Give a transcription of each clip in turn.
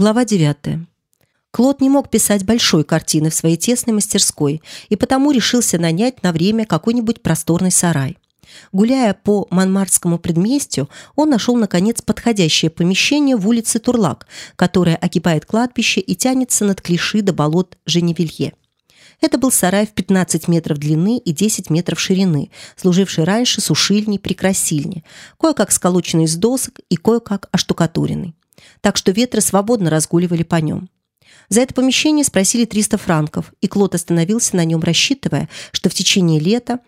Глава 9. Клод не мог писать большой картины в своей тесной мастерской и потому решился нанять на время какой-нибудь просторный сарай. Гуляя по Монмартскому предместью, он нашел, наконец, подходящее помещение в улице Турлак, которое огибает кладбище и тянется над клиши до болот Женевилье. Это был сарай в 15 метров длины и 10 метров ширины, служивший раньше сушильней при красильне, кое-как сколоченный из досок и кое-как оштукатуренный. Так что ветры свободно разгуливали по нем. За это помещение спросили 300 франков, и Клод остановился на нем, рассчитывая, что в течение лета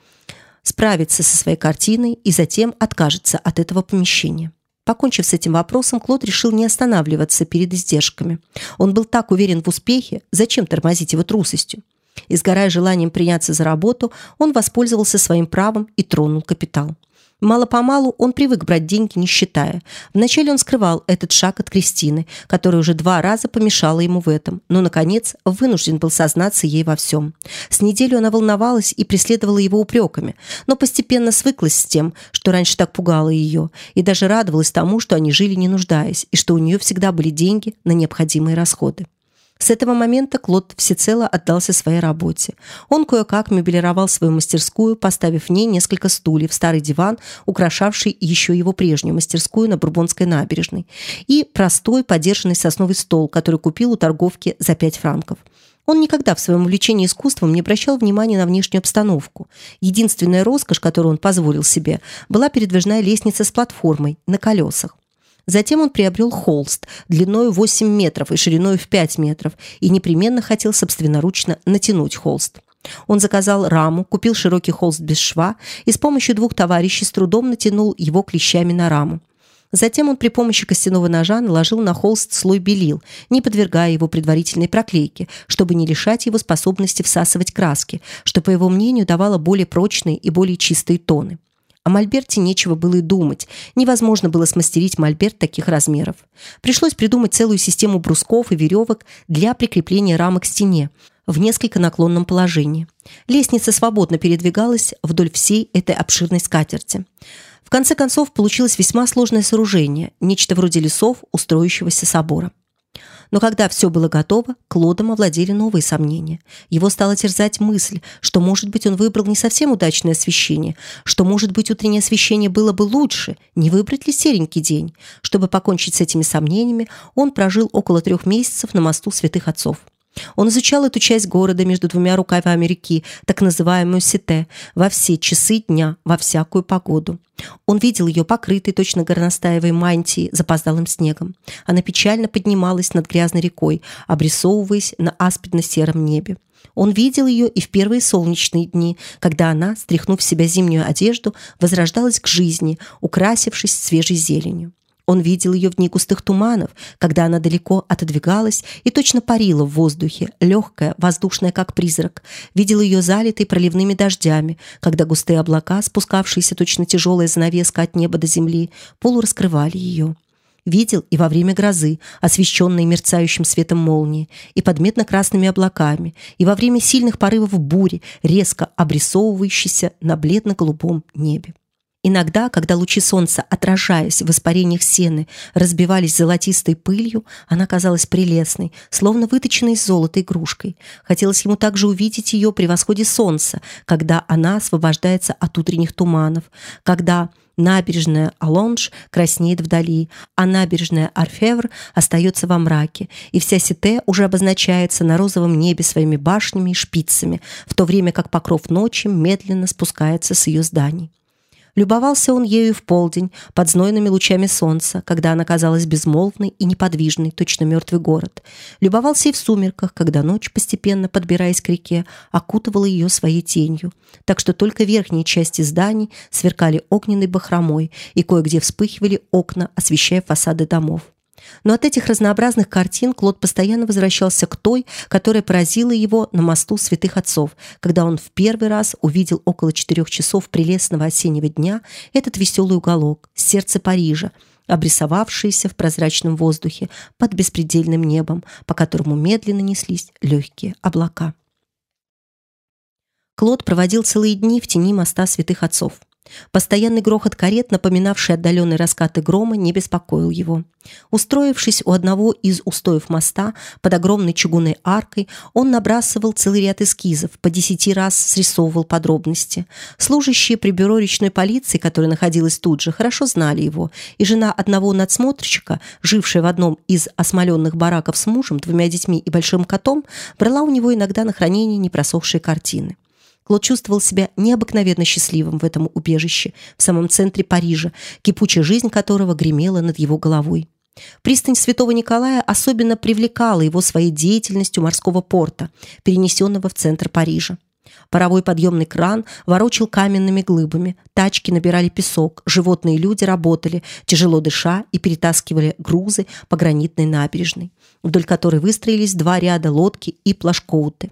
справится со своей картиной и затем откажется от этого помещения. Покончив с этим вопросом, Клод решил не останавливаться перед издержками. Он был так уверен в успехе, зачем тормозить его трусостью? Изгорая желанием приняться за работу, он воспользовался своим правом и тронул капитал. Мало-помалу он привык брать деньги, не считая. Вначале он скрывал этот шаг от Кристины, которая уже два раза помешала ему в этом, но, наконец, вынужден был сознаться ей во всем. С неделю она волновалась и преследовала его упреками, но постепенно свыклась с тем, что раньше так пугало ее, и даже радовалась тому, что они жили не нуждаясь, и что у нее всегда были деньги на необходимые расходы. С этого момента Клод всецело отдался своей работе. Он кое-как мебелировал свою мастерскую, поставив в ней несколько стульев, старый диван, украшавший еще его прежнюю мастерскую на Бурбонской набережной, и простой подержанный сосновый стол, который купил у торговки за 5 франков. Он никогда в своем увлечении искусством не обращал внимания на внешнюю обстановку. Единственная роскошь, которую он позволил себе, была передвижная лестница с платформой на колесах. Затем он приобрел холст длиной 8 метров и шириной в 5 метров и непременно хотел собственноручно натянуть холст. Он заказал раму, купил широкий холст без шва и с помощью двух товарищей с трудом натянул его клещами на раму. Затем он при помощи костяного ножа наложил на холст слой белил, не подвергая его предварительной проклейке, чтобы не лишать его способности всасывать краски, что, по его мнению, давало более прочные и более чистые тоны. О мольберте нечего было и думать. Невозможно было смастерить мольберт таких размеров. Пришлось придумать целую систему брусков и веревок для прикрепления рамок к стене в несколько наклонном положении. Лестница свободно передвигалась вдоль всей этой обширной скатерти. В конце концов получилось весьма сложное сооружение, нечто вроде лесов устроящегося собора. Но когда все было готово, Клодом овладели новые сомнения. Его стала терзать мысль, что, может быть, он выбрал не совсем удачное освещение, что, может быть, утреннее освещение было бы лучше, не выбрать ли серенький день. Чтобы покончить с этими сомнениями, он прожил около трех месяцев на мосту святых отцов. Он изучал эту часть города между двумя рукавами реки, так называемую Сите, во все часы дня, во всякую погоду. Он видел ее покрытой точно горностаевой мантией запоздалым снегом. Она печально поднималась над грязной рекой, обрисовываясь на аспидно-сером небе. Он видел ее и в первые солнечные дни, когда она, стряхнув в себя зимнюю одежду, возрождалась к жизни, украсившись свежей зеленью. Он видел ее в дни густых туманов, когда она далеко отодвигалась и точно парила в воздухе, легкая, воздушная, как призрак. Видел ее залитой проливными дождями, когда густые облака, спускавшиеся точно тяжелая занавеска от неба до земли, полураскрывали ее. Видел и во время грозы, освещенной мерцающим светом молнии, и под медно-красными облаками, и во время сильных порывов бури, резко обрисовывающейся на бледно-голубом небе. Иногда, когда лучи солнца, отражаясь в испарениях сены, разбивались золотистой пылью, она казалась прелестной, словно выточенной из золота игрушкой. Хотелось ему также увидеть ее при восходе солнца, когда она освобождается от утренних туманов, когда набережная Алонж краснеет вдали, а набережная Арфевр остается во мраке, и вся Сите уже обозначается на розовом небе своими башнями и шпицами, в то время как покров ночи медленно спускается с ее зданий. Любовался он ею в полдень, под знойными лучами солнца, когда она казалась безмолвной и неподвижной, точно мертвый город. Любовался и в сумерках, когда ночь, постепенно подбираясь к реке, окутывала ее своей тенью, так что только верхние части зданий сверкали огненной бахромой, и кое-где вспыхивали окна, освещая фасады домов. Но от этих разнообразных картин Клод постоянно возвращался к той, которая поразила его на мосту святых отцов, когда он в первый раз увидел около четырех часов прелестного осеннего дня этот веселый уголок, сердце Парижа, обрисовавшийся в прозрачном воздухе под беспредельным небом, по которому медленно неслись легкие облака. Клод проводил целые дни в тени моста святых отцов. Постоянный грохот карет, напоминавший отдаленные раскаты грома, не беспокоил его. Устроившись у одного из устоев моста под огромной чугунной аркой, он набрасывал целый ряд эскизов, по десяти раз срисовывал подробности. Служащие при бюро речной полиции, которая находилась тут же, хорошо знали его, и жена одного надсмотрщика, жившая в одном из осмоленных бараков с мужем, двумя детьми и большим котом, брала у него иногда на хранение непросохшие картины. Клод чувствовал себя необыкновенно счастливым в этом убежище, в самом центре Парижа, кипучая жизнь которого гремела над его головой. Пристань Святого Николая особенно привлекала его своей деятельностью морского порта, перенесенного в центр Парижа. Паровой подъемный кран ворочил каменными глыбами, тачки набирали песок, животные и люди работали, тяжело дыша и перетаскивали грузы по гранитной набережной, вдоль которой выстроились два ряда лодки и плашкоуты.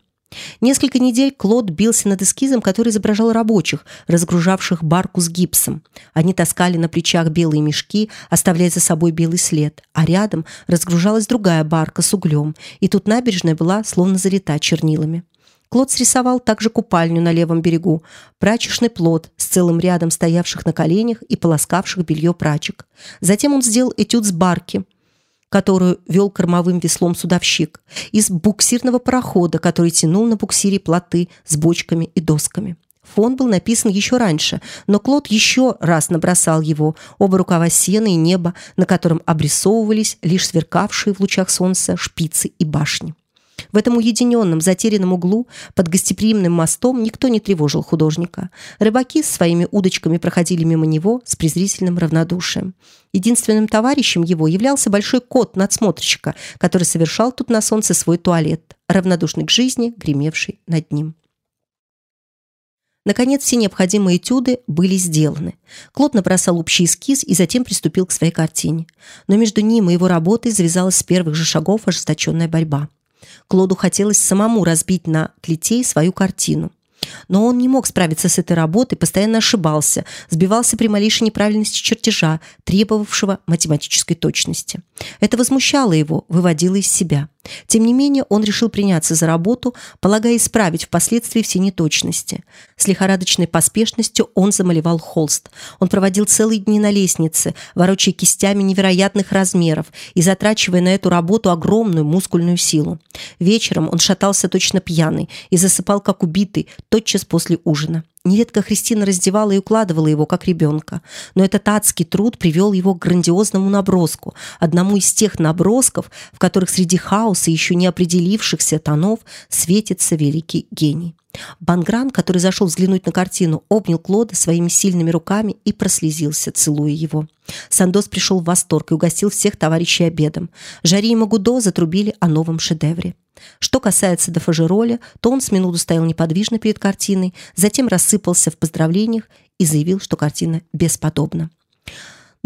Несколько недель Клод бился над эскизом, который изображал рабочих, разгружавших барку с гипсом. Они таскали на плечах белые мешки, оставляя за собой белый след, а рядом разгружалась другая барка с углем, и тут набережная была словно залита чернилами. Клод срисовал также купальню на левом берегу, прачечный плод с целым рядом стоявших на коленях и полоскавших белье прачек. Затем он сделал этюд с барки – которую вел кормовым веслом судовщик, из буксирного парохода, который тянул на буксире плоты с бочками и досками. Фон был написан еще раньше, но Клод еще раз набросал его, оба рукава сена и неба, на котором обрисовывались лишь сверкавшие в лучах солнца шпицы и башни. В этом уединенном, затерянном углу под гостеприимным мостом никто не тревожил художника. Рыбаки с своими удочками проходили мимо него с презрительным равнодушием. Единственным товарищем его являлся большой кот надсмотрщика, который совершал тут на солнце свой туалет, равнодушный к жизни, гремевший над ним. Наконец, все необходимые этюды были сделаны. Клод набросал общий эскиз и затем приступил к своей картине. Но между ним и его работой завязалась с первых же шагов ожесточенная борьба. Клоду хотелось самому разбить на клетей свою картину. Но он не мог справиться с этой работой, постоянно ошибался, сбивался при малейшей неправильности чертежа, требовавшего математической точности. Это возмущало его, выводило из себя. Тем не менее, он решил приняться за работу, полагая исправить впоследствии все неточности. С лихорадочной поспешностью он замалевал холст. Он проводил целые дни на лестнице, ворочая кистями невероятных размеров и затрачивая на эту работу огромную мускульную силу. Вечером он шатался точно пьяный и засыпал как убитый тотчас после ужина. Нередко Христина раздевала и укладывала его, как ребенка. Но этот адский труд привел его к грандиозному наброску, одному из тех набросков, в которых среди хаоса еще не определившихся тонов светится великий гений. Бангран, который зашел взглянуть на картину, обнял Клода своими сильными руками и прослезился, целуя его. Сандос пришел в восторг и угостил всех товарищей обедом. Жари и Магудо затрубили о новом шедевре. Что касается де Фажероля, то он с минуту стоял неподвижно перед картиной, затем рассыпался в поздравлениях и заявил, что картина бесподобна.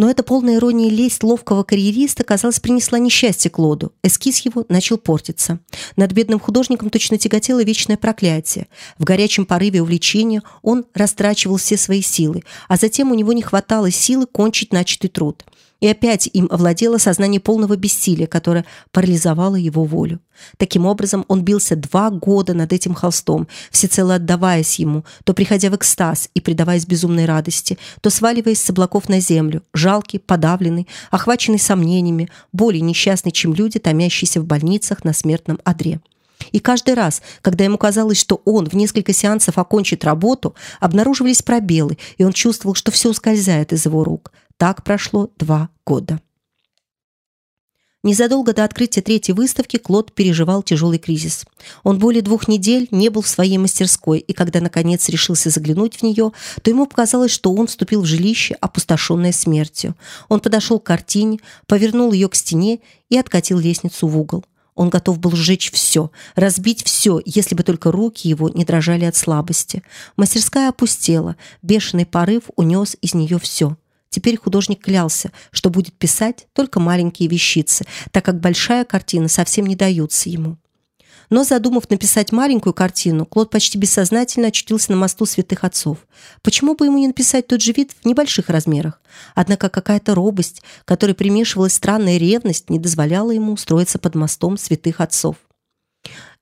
Но эта полная ирония лесть ловкого карьериста, казалось, принесла несчастье Клоду. Эскиз его начал портиться. Над бедным художником точно тяготело вечное проклятие. В горячем порыве увлечения он растрачивал все свои силы, а затем у него не хватало силы кончить начатый труд и опять им овладело сознание полного бессилия, которое парализовало его волю. Таким образом, он бился два года над этим холстом, всецело отдаваясь ему, то приходя в экстаз и предаваясь безумной радости, то сваливаясь с облаков на землю, жалкий, подавленный, охваченный сомнениями, более несчастный, чем люди, томящиеся в больницах на смертном одре. И каждый раз, когда ему казалось, что он в несколько сеансов окончит работу, обнаруживались пробелы, и он чувствовал, что все ускользает из его рук. Так прошло два года. Незадолго до открытия третьей выставки Клод переживал тяжелый кризис. Он более двух недель не был в своей мастерской, и когда, наконец, решился заглянуть в нее, то ему показалось, что он вступил в жилище, опустошенное смертью. Он подошел к картине, повернул ее к стене и откатил лестницу в угол. Он готов был сжечь все, разбить все, если бы только руки его не дрожали от слабости. Мастерская опустела, бешеный порыв унес из нее все. Теперь художник клялся, что будет писать только маленькие вещицы, так как большая картина совсем не дается ему. Но задумав написать маленькую картину, Клод почти бессознательно очутился на мосту святых отцов. Почему бы ему не написать тот же вид в небольших размерах? Однако какая-то робость, которой примешивалась странная ревность, не дозволяла ему устроиться под мостом святых отцов.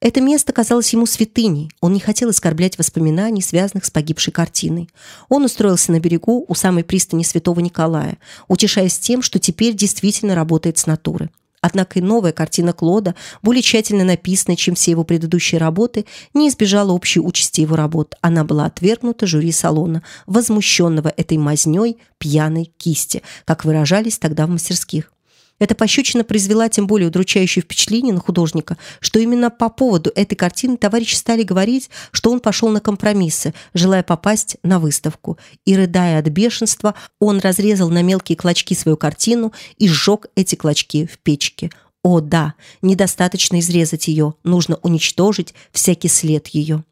Это место казалось ему святыней. Он не хотел оскорблять воспоминаний, связанных с погибшей картиной. Он устроился на берегу у самой пристани Святого Николая, утешаясь тем, что теперь действительно работает с натуры. Однако и новая картина Клода, более тщательно написанная, чем все его предыдущие работы, не избежала общей участи его работ. Она была отвергнута жюри салона, возмущенного этой мазнёй пьяной кисти, как выражались тогда в мастерских. Эта пощечина произвела тем более удручающее впечатление на художника, что именно по поводу этой картины товарищи стали говорить, что он пошел на компромиссы, желая попасть на выставку. И, рыдая от бешенства, он разрезал на мелкие клочки свою картину и сжег эти клочки в печке. О, да, недостаточно изрезать ее, нужно уничтожить всякий след ее.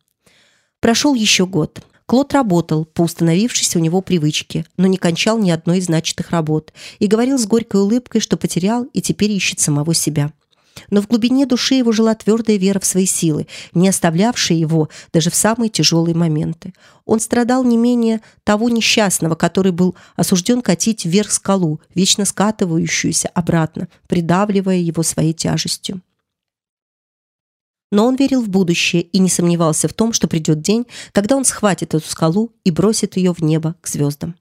Прошел еще год. Клод работал по установившейся у него привычке, но не кончал ни одной из начатых работ и говорил с горькой улыбкой, что потерял и теперь ищет самого себя. Но в глубине души его жила твердая вера в свои силы, не оставлявшая его даже в самые тяжелые моменты. Он страдал не менее того несчастного, который был осужден катить вверх скалу, вечно скатывающуюся обратно, придавливая его своей тяжестью. Но он верил в будущее и не сомневался в том, что придет день, когда он схватит эту скалу и бросит ее в небо к звездам.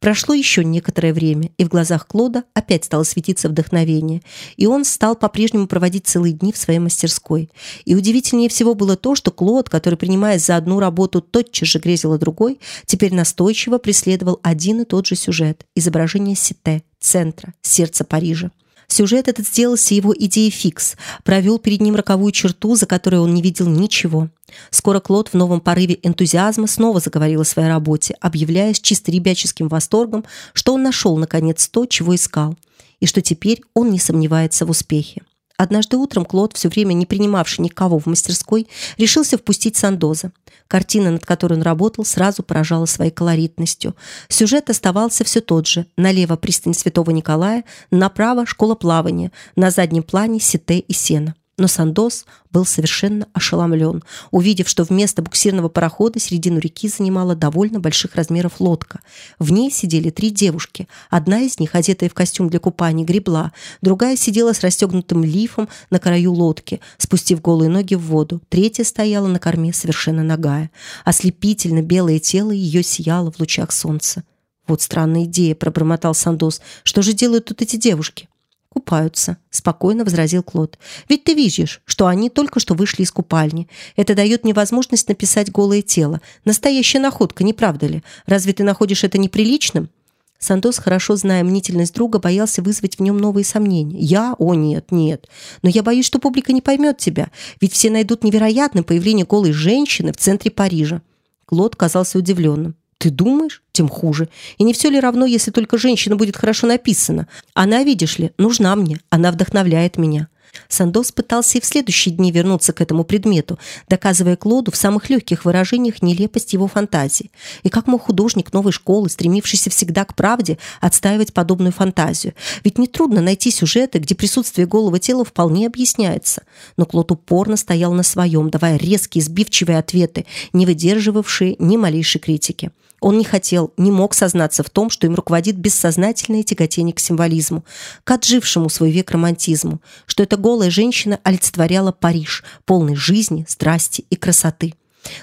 Прошло еще некоторое время, и в глазах Клода опять стало светиться вдохновение, и он стал по-прежнему проводить целые дни в своей мастерской. И удивительнее всего было то, что Клод, который, принимаясь за одну работу, тотчас же грезил о другой, теперь настойчиво преследовал один и тот же сюжет – изображение Сите, центра, сердца Парижа. Сюжет этот сделался его идеей фикс, провел перед ним роковую черту, за которой он не видел ничего. Скоро Клод в новом порыве энтузиазма снова заговорил о своей работе, объявляя с чисто ребяческим восторгом, что он нашел, наконец, то, чего искал, и что теперь он не сомневается в успехе. Однажды утром Клод, все время не принимавший никого в мастерской, решился впустить Сандоза. Картина, над которой он работал, сразу поражала своей колоритностью. Сюжет оставался все тот же. Налево пристань Святого Николая, направо школа плавания, на заднем плане сите и сено. Но Сандос был совершенно ошеломлен, увидев, что вместо буксирного парохода середину реки занимала довольно больших размеров лодка. В ней сидели три девушки. Одна из них, одетая в костюм для купания, гребла, другая сидела с расстегнутым лифом на краю лодки, спустив голые ноги в воду. Третья стояла на корме совершенно нагая. Ослепительно белое тело ее сияло в лучах солнца. «Вот странная идея», — пробормотал Сандос. «Что же делают тут эти девушки?» «Купаются», – спокойно возразил Клод. «Ведь ты видишь, что они только что вышли из купальни. Это дает мне возможность написать голое тело. Настоящая находка, не правда ли? Разве ты находишь это неприличным?» Сантос, хорошо зная мнительность друга, боялся вызвать в нем новые сомнения. «Я? О, нет, нет. Но я боюсь, что публика не поймет тебя, ведь все найдут невероятным появление голой женщины в центре Парижа». Клод казался удивленным. Ты думаешь? Тем хуже. И не все ли равно, если только женщина будет хорошо написана? Она, видишь ли, нужна мне. Она вдохновляет меня. Сандос пытался и в следующие дни вернуться к этому предмету, доказывая Клоду в самых легких выражениях нелепость его фантазии. И как мог художник новой школы, стремившийся всегда к правде, отстаивать подобную фантазию? Ведь нетрудно найти сюжеты, где присутствие голого тела вполне объясняется. Но Клод упорно стоял на своем, давая резкие, сбивчивые ответы, не выдерживавшие ни малейшей критики. Он не хотел, не мог сознаться в том, что им руководит бессознательное тяготение к символизму, к отжившему свой век романтизму, что эта голая женщина олицетворяла Париж, полный жизни, страсти и красоты.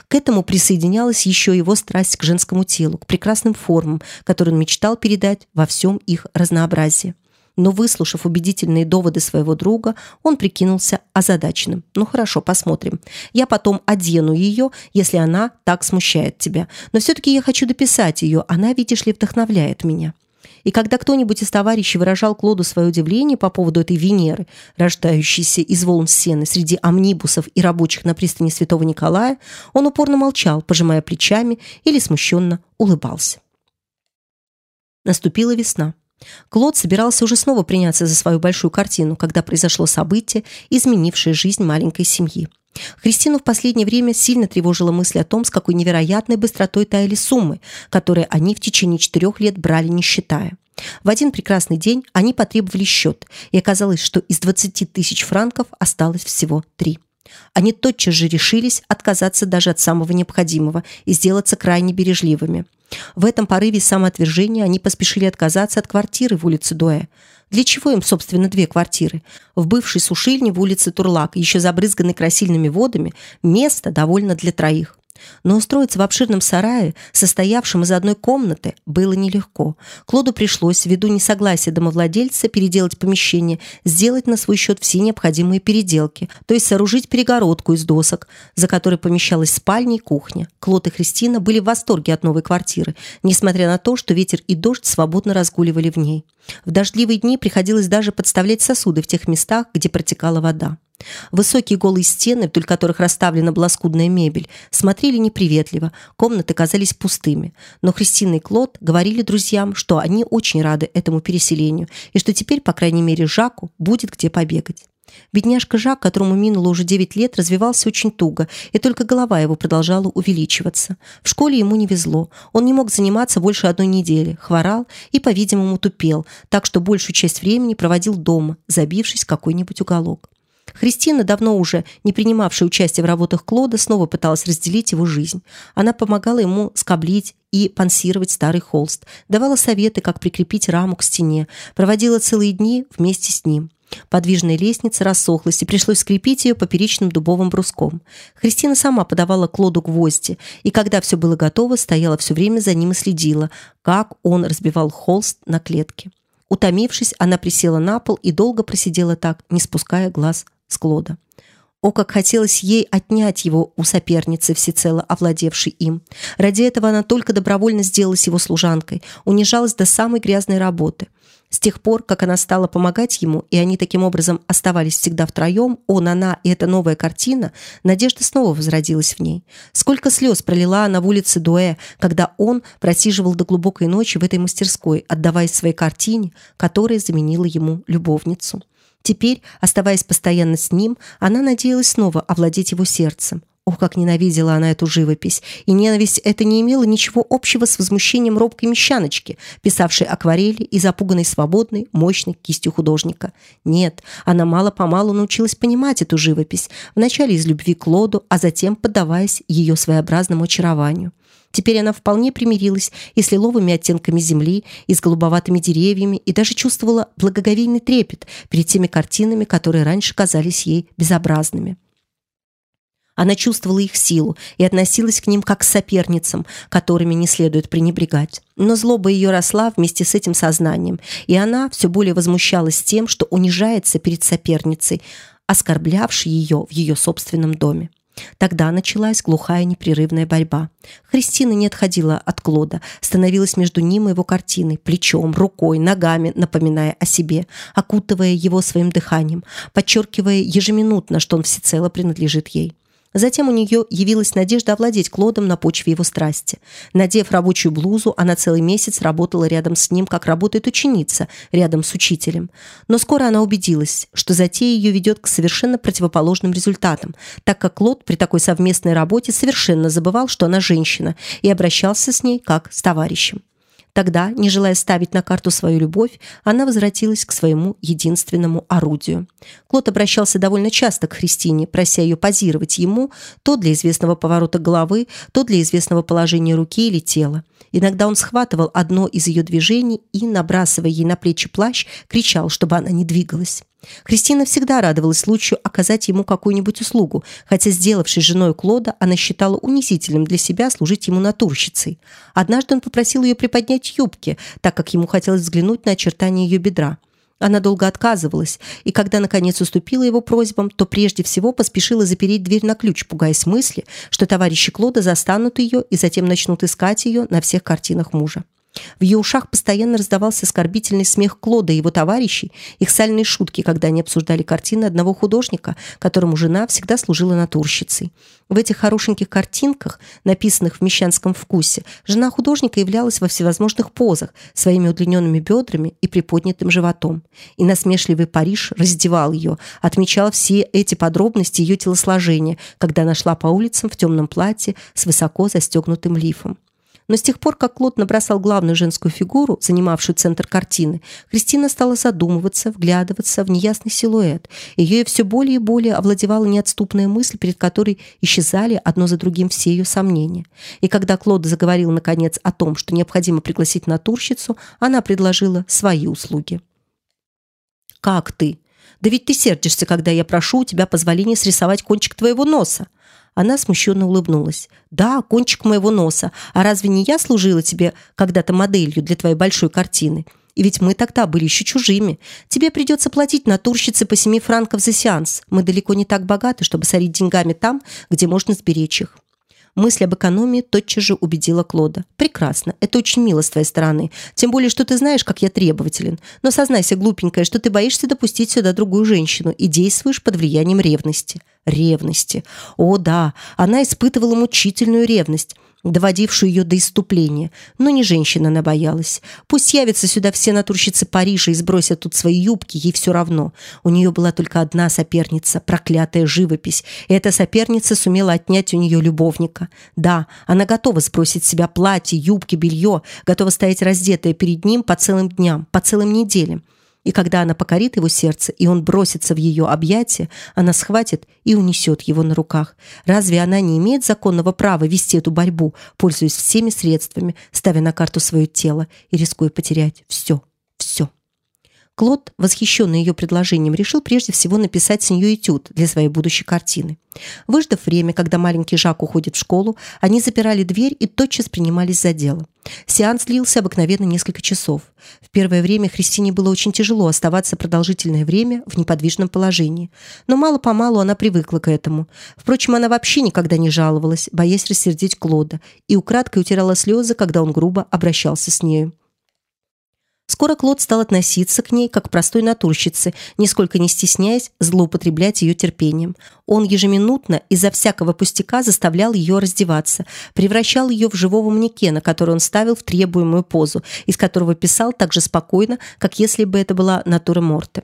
К этому присоединялась еще его страсть к женскому телу, к прекрасным формам, которые он мечтал передать во всем их разнообразии но, выслушав убедительные доводы своего друга, он прикинулся озадаченным. «Ну хорошо, посмотрим. Я потом одену ее, если она так смущает тебя. Но все-таки я хочу дописать ее. Она, видишь ли, вдохновляет меня». И когда кто-нибудь из товарищей выражал Клоду свое удивление по поводу этой Венеры, рождающейся из волн сены среди амнибусов и рабочих на пристани Святого Николая, он упорно молчал, пожимая плечами или смущенно улыбался. Наступила весна. Клод собирался уже снова приняться за свою большую картину, когда произошло событие, изменившее жизнь маленькой семьи. Христину в последнее время сильно тревожила мысль о том, с какой невероятной быстротой таяли суммы, которые они в течение четырех лет брали, не считая. В один прекрасный день они потребовали счет, и оказалось, что из 20 тысяч франков осталось всего три. Они тотчас же решились отказаться даже от самого необходимого и сделаться крайне бережливыми. В этом порыве самоотвержения они поспешили отказаться от квартиры в улице Дуэ. Для чего им, собственно, две квартиры? В бывшей сушильне в улице Турлак, еще забрызганной красильными водами, место довольно для троих. Но устроиться в обширном сарае, состоявшем из одной комнаты, было нелегко. Клоду пришлось, ввиду несогласия домовладельца, переделать помещение, сделать на свой счет все необходимые переделки, то есть сооружить перегородку из досок, за которой помещалась спальня и кухня. Клод и Христина были в восторге от новой квартиры, несмотря на то, что ветер и дождь свободно разгуливали в ней. В дождливые дни приходилось даже подставлять сосуды в тех местах, где протекала вода. Высокие голые стены, вдоль которых расставлена была скудная мебель, смотрели неприветливо, комнаты казались пустыми. Но Христина и Клод говорили друзьям, что они очень рады этому переселению и что теперь, по крайней мере, Жаку будет где побегать. Бедняжка Жак, которому минуло уже 9 лет, развивался очень туго, и только голова его продолжала увеличиваться. В школе ему не везло. Он не мог заниматься больше одной недели, хворал и, по-видимому, тупел, так что большую часть времени проводил дома, забившись в какой-нибудь уголок. Христина, давно уже не принимавшая участие в работах Клода, снова пыталась разделить его жизнь. Она помогала ему скоблить и пансировать старый холст, давала советы, как прикрепить раму к стене, проводила целые дни вместе с ним. Подвижная лестница рассохлась, и пришлось скрепить ее поперечным дубовым бруском. Христина сама подавала Клоду гвозди, и когда все было готово, стояла все время за ним и следила, как он разбивал холст на клетке. Утомившись, она присела на пол и долго просидела так, не спуская глаз с Клода. О, как хотелось ей отнять его у соперницы, всецело овладевшей им. Ради этого она только добровольно сделалась его служанкой, унижалась до самой грязной работы. С тех пор, как она стала помогать ему, и они таким образом оставались всегда втроем, он, она и эта новая картина, надежда снова возродилась в ней. Сколько слез пролила она в улице Дуэ, когда он просиживал до глубокой ночи в этой мастерской, отдаваясь своей картине, которая заменила ему любовницу. Теперь, оставаясь постоянно с ним, она надеялась снова овладеть его сердцем. Ох, как ненавидела она эту живопись. И ненависть эта не имела ничего общего с возмущением робкой мещаночки, писавшей акварели и запуганной свободной, мощной кистью художника. Нет, она мало-помалу научилась понимать эту живопись, вначале из любви к Лоду, а затем поддаваясь ее своеобразному очарованию. Теперь она вполне примирилась и с лиловыми оттенками земли, и с голубоватыми деревьями, и даже чувствовала благоговейный трепет перед теми картинами, которые раньше казались ей безобразными. Она чувствовала их силу и относилась к ним как к соперницам, которыми не следует пренебрегать. Но злоба ее росла вместе с этим сознанием, и она все более возмущалась тем, что унижается перед соперницей, оскорблявшей ее в ее собственном доме. Тогда началась глухая непрерывная борьба. Христина не отходила от Клода, становилась между ним и его картиной, плечом, рукой, ногами, напоминая о себе, окутывая его своим дыханием, подчеркивая ежеминутно, что он всецело принадлежит ей. Затем у нее явилась надежда овладеть Клодом на почве его страсти. Надев рабочую блузу, она целый месяц работала рядом с ним, как работает ученица, рядом с учителем. Но скоро она убедилась, что затея ее ведет к совершенно противоположным результатам, так как Клод при такой совместной работе совершенно забывал, что она женщина, и обращался с ней как с товарищем. Тогда, не желая ставить на карту свою любовь, она возвратилась к своему единственному орудию. Клод обращался довольно часто к Христине, прося ее позировать ему то для известного поворота головы, то для известного положения руки или тела. Иногда он схватывал одно из ее движений и, набрасывая ей на плечи плащ, кричал, чтобы она не двигалась. Кристина всегда радовалась случаю оказать ему какую-нибудь услугу, хотя, сделавшись женой Клода, она считала унизительным для себя служить ему натурщицей. Однажды он попросил ее приподнять юбки, так как ему хотелось взглянуть на очертания ее бедра. Она долго отказывалась, и когда наконец уступила его просьбам, то прежде всего поспешила запереть дверь на ключ, пугаясь мысли, что товарищи Клода застанут ее и затем начнут искать ее на всех картинах мужа. В ее ушах постоянно раздавался оскорбительный смех Клода и его товарищей, их сальные шутки, когда они обсуждали картины одного художника, которому жена всегда служила натурщицей. В этих хорошеньких картинках, написанных в мещанском вкусе, жена художника являлась во всевозможных позах, своими удлиненными бедрами и приподнятым животом. И насмешливый Париж раздевал ее, отмечал все эти подробности ее телосложения, когда она шла по улицам в темном платье с высоко застегнутым лифом. Но с тех пор, как Клод набросал главную женскую фигуру, занимавшую центр картины, Кристина стала задумываться, вглядываться в неясный силуэт. Ее все более и более овладевала неотступная мысль, перед которой исчезали одно за другим все ее сомнения. И когда Клод заговорил, наконец, о том, что необходимо пригласить натурщицу, она предложила свои услуги. «Как ты? Да ведь ты сердишься, когда я прошу у тебя позволения срисовать кончик твоего носа. Она смущенно улыбнулась. «Да, кончик моего носа. А разве не я служила тебе когда-то моделью для твоей большой картины? И ведь мы тогда были еще чужими. Тебе придется платить натурщице по семи франков за сеанс. Мы далеко не так богаты, чтобы сорить деньгами там, где можно сберечь их». Мысль об экономии тотчас же убедила Клода. «Прекрасно. Это очень мило с твоей стороны. Тем более, что ты знаешь, как я требователен. Но сознайся, глупенькая, что ты боишься допустить сюда другую женщину и действуешь под влиянием ревности». Ревности. О, да, она испытывала мучительную ревность доводившую ее до иступления. Но не женщина она боялась. Пусть явятся сюда все натурщицы Парижа и сбросят тут свои юбки, ей все равно. У нее была только одна соперница, проклятая живопись. И эта соперница сумела отнять у нее любовника. Да, она готова сбросить с себя платье, юбки, белье, готова стоять раздетая перед ним по целым дням, по целым неделям. И когда она покорит его сердце, и он бросится в ее объятия, она схватит и унесет его на руках. Разве она не имеет законного права вести эту борьбу, пользуясь всеми средствами, ставя на карту свое тело и рискуя потерять все? Клод, восхищенный ее предложением, решил прежде всего написать с нее этюд для своей будущей картины. Выждав время, когда маленький Жак уходит в школу, они запирали дверь и тотчас принимались за дело. Сеанс длился обыкновенно несколько часов. В первое время Христине было очень тяжело оставаться продолжительное время в неподвижном положении. Но мало-помалу она привыкла к этому. Впрочем, она вообще никогда не жаловалась, боясь рассердить Клода, и украдкой утирала слезы, когда он грубо обращался с нею. Скоро Клод стал относиться к ней как к простой натурщице, нисколько не стесняясь злоупотреблять ее терпением. Он ежеминутно из-за всякого пустяка заставлял ее раздеваться, превращал ее в живого манекена, который он ставил в требуемую позу, из которого писал так же спокойно, как если бы это была натура Морте.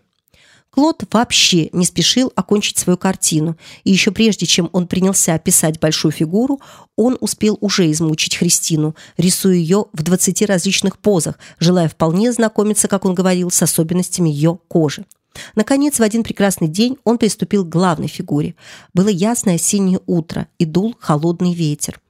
Клод вообще не спешил окончить свою картину, и еще прежде, чем он принялся описать большую фигуру, он успел уже измучить Христину, рисуя ее в 20 различных позах, желая вполне знакомиться, как он говорил, с особенностями ее кожи. Наконец, в один прекрасный день он приступил к главной фигуре. Было ясное осеннее утро, и дул холодный ветер.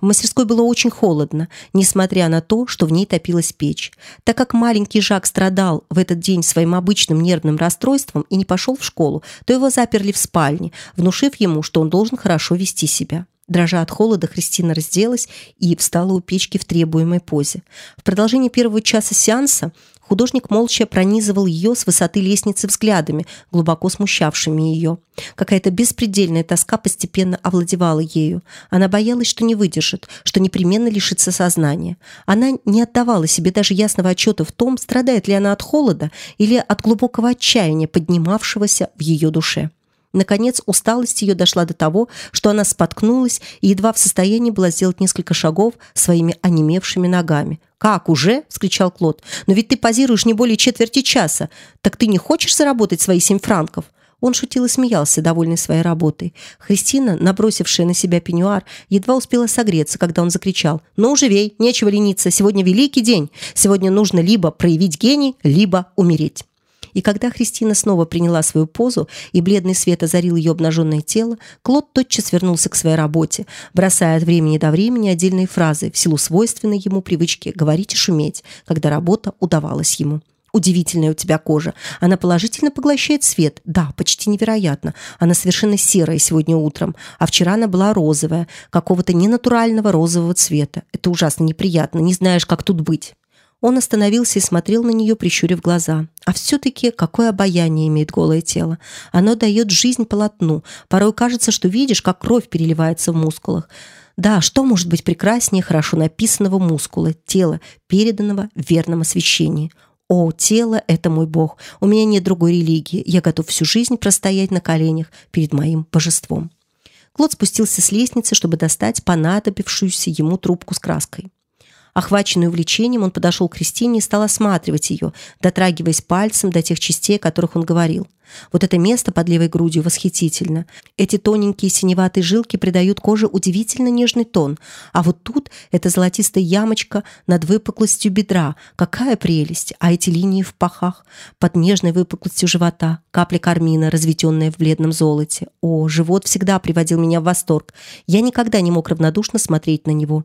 В мастерской было очень холодно, несмотря на то, что в ней топилась печь. Так как маленький Жак страдал в этот день своим обычным нервным расстройством и не пошел в школу, то его заперли в спальне, внушив ему, что он должен хорошо вести себя. Дрожа от холода, Христина разделась и встала у печки в требуемой позе. В продолжении первого часа сеанса Художник молча пронизывал ее с высоты лестницы взглядами, глубоко смущавшими ее. Какая-то беспредельная тоска постепенно овладевала ею. Она боялась, что не выдержит, что непременно лишится сознания. Она не отдавала себе даже ясного отчета в том, страдает ли она от холода или от глубокого отчаяния, поднимавшегося в ее душе. Наконец, усталость ее дошла до того, что она споткнулась и едва в состоянии была сделать несколько шагов своими онемевшими ногами. «Как, уже?» – вскричал Клод. «Но ведь ты позируешь не более четверти часа. Так ты не хочешь заработать свои семь франков?» Он шутил и смеялся, довольный своей работой. Христина, набросившая на себя пеньюар, едва успела согреться, когда он закричал «Ну, живей, нечего лениться, сегодня великий день. Сегодня нужно либо проявить гений, либо умереть». И когда Христина снова приняла свою позу, и бледный свет озарил ее обнаженное тело, Клод тотчас вернулся к своей работе, бросая от времени до времени отдельные фразы в силу свойственной ему привычки говорить и шуметь, когда работа удавалась ему. Удивительная у тебя кожа. Она положительно поглощает свет. Да, почти невероятно. Она совершенно серая сегодня утром, а вчера она была розовая, какого-то ненатурального розового цвета. Это ужасно неприятно. Не знаешь, как тут быть. Он остановился и смотрел на нее, прищурив глаза. А все-таки какое обаяние имеет голое тело. Оно дает жизнь полотну. Порой кажется, что видишь, как кровь переливается в мускулах. Да, что может быть прекраснее хорошо написанного мускула, тела, переданного в верном освещении? О, тело – это мой Бог. У меня нет другой религии. Я готов всю жизнь простоять на коленях перед моим божеством. Клод спустился с лестницы, чтобы достать понадобившуюся ему трубку с краской. Охваченный увлечением, он подошел к Кристине и стал осматривать ее, дотрагиваясь пальцем до тех частей, о которых он говорил. Вот это место под левой грудью восхитительно. Эти тоненькие синеватые жилки придают коже удивительно нежный тон. А вот тут эта золотистая ямочка над выпуклостью бедра. Какая прелесть! А эти линии в пахах под нежной выпуклостью живота. Капли кармина, разведенные в бледном золоте. О, живот всегда приводил меня в восторг. Я никогда не мог равнодушно смотреть на него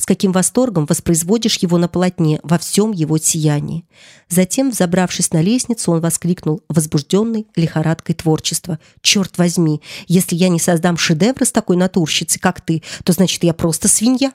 с каким восторгом воспроизводишь его на полотне во всем его сиянии. Затем, взобравшись на лестницу, он воскликнул, возбужденный лихорадкой творчества. «Черт возьми, если я не создам шедевра с такой натурщицей, как ты, то значит, я просто свинья!»